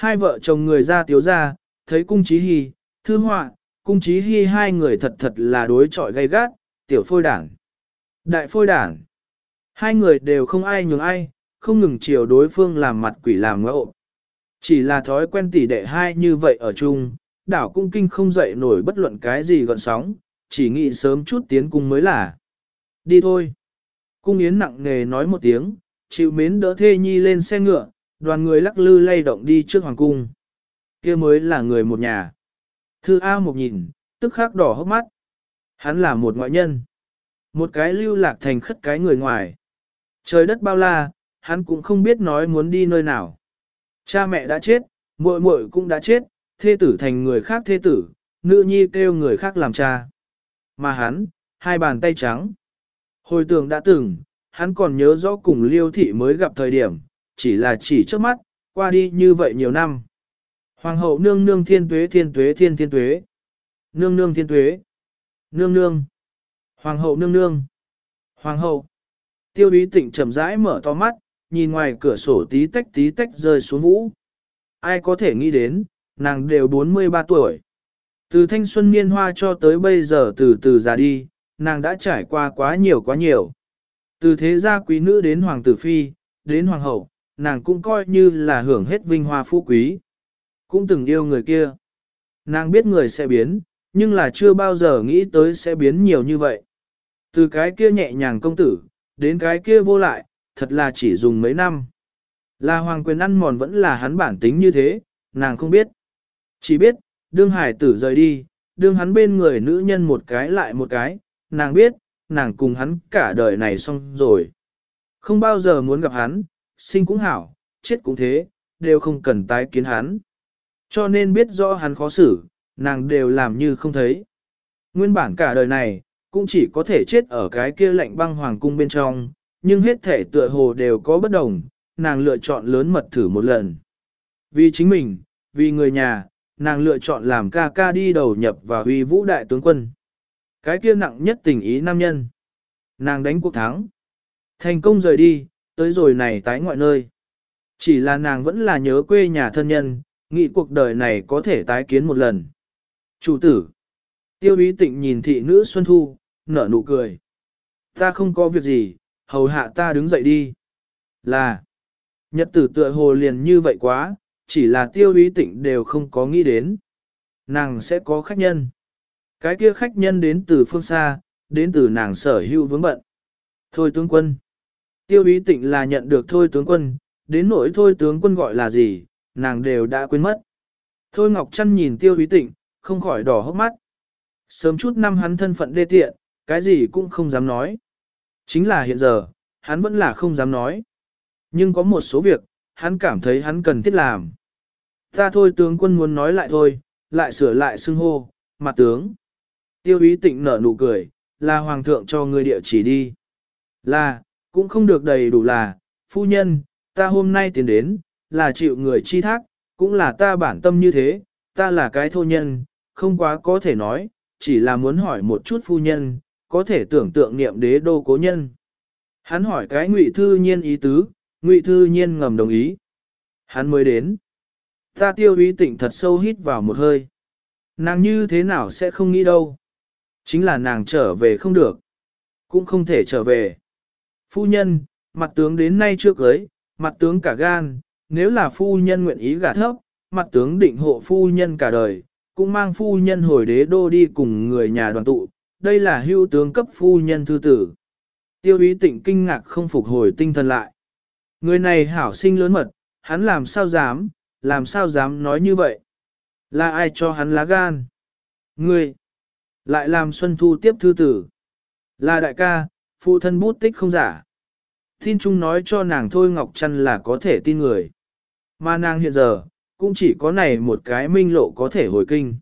Hai vợ chồng người ra tiếu ra, thấy cung trí hy, thư họa, cung trí hy hai người thật thật là đối trọi gay gắt, tiểu phôi đảng. Đại phôi đảng. Hai người đều không ai nhường ai, không ngừng chiều đối phương làm mặt quỷ làm ngộ. Chỉ là thói quen tỷ đệ hai như vậy ở chung, đảo cung kinh không dậy nổi bất luận cái gì gọn sóng, chỉ nghĩ sớm chút tiến cung mới là. Đi thôi. Cung yến nặng nề nói một tiếng, chịu mến đỡ thê nhi lên xe ngựa, đoàn người lắc lư lay động đi trước hoàng cung. kia mới là người một nhà. Thư A một nhìn, tức khắc đỏ hốc mắt. Hắn là một ngoại nhân. Một cái lưu lạc thành khất cái người ngoài. Trời đất bao la, hắn cũng không biết nói muốn đi nơi nào. Cha mẹ đã chết, muội muội cũng đã chết, thê tử thành người khác thê tử, nữ nhi kêu người khác làm cha. Mà hắn, hai bàn tay trắng. Hồi tưởng đã từng, hắn còn nhớ rõ cùng liêu thị mới gặp thời điểm, chỉ là chỉ trước mắt, qua đi như vậy nhiều năm. Hoàng hậu nương nương thiên tuế thiên tuế thiên thiên tuế. Nương nương thiên tuế. Nương nương. Hoàng hậu nương nương. Hoàng hậu. Tiêu ý tịnh chậm rãi mở to mắt, nhìn ngoài cửa sổ tí tách tí tách rơi xuống vũ. Ai có thể nghĩ đến, nàng đều 43 tuổi. Từ thanh xuân niên hoa cho tới bây giờ từ từ già đi, nàng đã trải qua quá nhiều quá nhiều. Từ thế gia quý nữ đến hoàng tử phi, đến hoàng hậu, nàng cũng coi như là hưởng hết vinh hoa phú quý. Cũng từng yêu người kia. Nàng biết người sẽ biến, nhưng là chưa bao giờ nghĩ tới sẽ biến nhiều như vậy. Từ cái kia nhẹ nhàng công tử, đến cái kia vô lại, thật là chỉ dùng mấy năm. Là hoàng quyền ăn mòn vẫn là hắn bản tính như thế, nàng không biết. Chỉ biết, đương hải tử rời đi, đương hắn bên người nữ nhân một cái lại một cái, nàng biết, nàng cùng hắn cả đời này xong rồi. Không bao giờ muốn gặp hắn, sinh cũng hảo, chết cũng thế, đều không cần tái kiến hắn. Cho nên biết rõ hắn khó xử, nàng đều làm như không thấy. Nguyên bản cả đời này, cũng chỉ có thể chết ở cái kia lạnh băng hoàng cung bên trong, nhưng hết thể tựa hồ đều có bất đồng, nàng lựa chọn lớn mật thử một lần. Vì chính mình, vì người nhà, nàng lựa chọn làm ca ca đi đầu nhập vào huy vũ đại tướng quân. Cái kia nặng nhất tình ý nam nhân. Nàng đánh cuộc thắng. Thành công rời đi, tới rồi này tái ngoại nơi. Chỉ là nàng vẫn là nhớ quê nhà thân nhân, nghĩ cuộc đời này có thể tái kiến một lần. Chủ tử. Tiêu ý tịnh nhìn thị nữ Xuân Thu, nở nụ cười. Ta không có việc gì, hầu hạ ta đứng dậy đi. Là. Nhật tử tựa hồ liền như vậy quá, chỉ là tiêu ý tịnh đều không có nghĩ đến. Nàng sẽ có khách nhân. Cái kia khách nhân đến từ phương xa, đến từ nàng sở hữu vướng bận. Thôi tướng quân. Tiêu ý tịnh là nhận được thôi tướng quân, đến nỗi thôi tướng quân gọi là gì, nàng đều đã quên mất. Thôi Ngọc Trân nhìn tiêu ý tịnh, không khỏi đỏ hốc mắt. Sớm chút năm hắn thân phận đê tiện, cái gì cũng không dám nói. Chính là hiện giờ, hắn vẫn là không dám nói. Nhưng có một số việc, hắn cảm thấy hắn cần thiết làm. Ta thôi tướng quân muốn nói lại thôi, lại sửa lại xưng hô, mặt tướng. Tiêu ý tịnh nở nụ cười, là hoàng thượng cho người địa chỉ đi. Là, cũng không được đầy đủ là, phu nhân, ta hôm nay tiến đến, là chịu người chi thác, cũng là ta bản tâm như thế, ta là cái thô nhân, không quá có thể nói, chỉ là muốn hỏi một chút phu nhân, có thể tưởng tượng niệm đế đô cố nhân. Hắn hỏi cái ngụy thư nhiên ý tứ, ngụy thư nhiên ngầm đồng ý. Hắn mới đến. Ta tiêu ý tịnh thật sâu hít vào một hơi. Nàng như thế nào sẽ không nghĩ đâu. Chính là nàng trở về không được. Cũng không thể trở về. Phu nhân, mặt tướng đến nay chưa cưới, mặt tướng cả gan, nếu là phu nhân nguyện ý gả thấp, mặt tướng định hộ phu nhân cả đời, cũng mang phu nhân hồi đế đô đi cùng người nhà đoàn tụ, đây là hưu tướng cấp phu nhân thư tử. Tiêu ý tịnh kinh ngạc không phục hồi tinh thần lại. Người này hảo sinh lớn mật, hắn làm sao dám, làm sao dám nói như vậy? Là ai cho hắn lá gan? Ngươi! Lại làm Xuân Thu tiếp thư tử. Là đại ca, phụ thân bút tích không giả. Tin Trung nói cho nàng Thôi Ngọc Trăn là có thể tin người. Mà nàng hiện giờ, cũng chỉ có này một cái minh lộ có thể hồi kinh.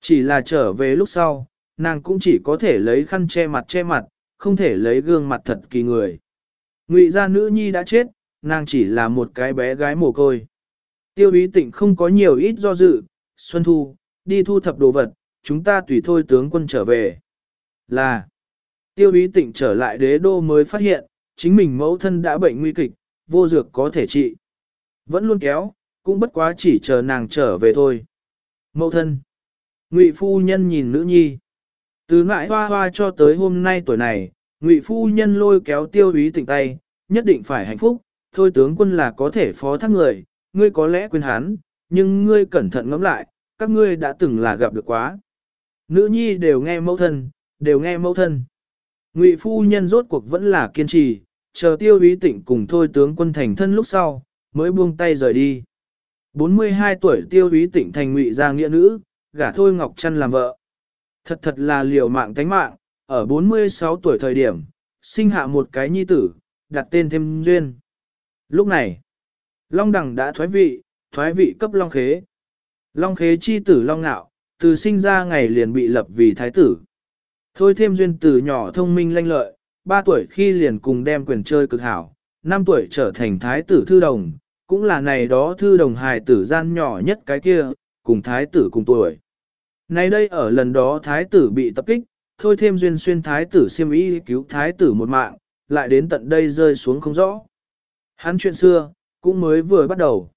Chỉ là trở về lúc sau, nàng cũng chỉ có thể lấy khăn che mặt che mặt, không thể lấy gương mặt thật kỳ người. Ngụy gia nữ nhi đã chết, nàng chỉ là một cái bé gái mồ côi. Tiêu ý tịnh không có nhiều ít do dự, Xuân Thu, đi thu thập đồ vật, chúng ta tùy thôi tướng quân trở về. Là, tiêu ý tịnh trở lại đế đô mới phát hiện, chính mình mẫu thân đã bệnh nguy kịch, vô dược có thể trị. Vẫn luôn kéo, cũng bất quá chỉ chờ nàng trở về thôi. Mẫu thân, ngụy phu nhân nhìn nữ nhi. Từ mãi hoa hoa cho tới hôm nay tuổi này, ngụy phu nhân lôi kéo tiêu ý tịnh tay, nhất định phải hạnh phúc, thôi tướng quân là có thể phó thác người, ngươi có lẽ quên hắn, nhưng ngươi cẩn thận ngẫm lại, các ngươi đã từng là gặp được quá. Nữ nhi đều nghe mẫu thân, đều nghe mẫu thân. Ngụy phu nhân rốt cuộc vẫn là kiên trì, chờ tiêu ý tịnh cùng thôi tướng quân thành thân lúc sau, mới buông tay rời đi. 42 tuổi tiêu ý tịnh thành ngụy gia nghĩa nữ, gả thôi Ngọc Trăn làm vợ. Thật thật là liều mạng tánh mạng, ở 46 tuổi thời điểm, sinh hạ một cái nhi tử, đặt tên thêm duyên. Lúc này, Long Đằng đã thoái vị, thoái vị cấp Long Khế. Long Khế chi tử Long Nạo, từ sinh ra ngày liền bị lập vì thái tử. Thôi thêm duyên từ nhỏ thông minh lanh lợi, 3 tuổi khi liền cùng đem quyền chơi cực hảo, 5 tuổi trở thành thái tử thư đồng, cũng là này đó thư đồng hài tử gian nhỏ nhất cái kia, cùng thái tử cùng tuổi. Nay đây ở lần đó thái tử bị tập kích, thôi thêm duyên xuyên thái tử siêm ý cứu thái tử một mạng, lại đến tận đây rơi xuống không rõ. Hắn chuyện xưa, cũng mới vừa bắt đầu.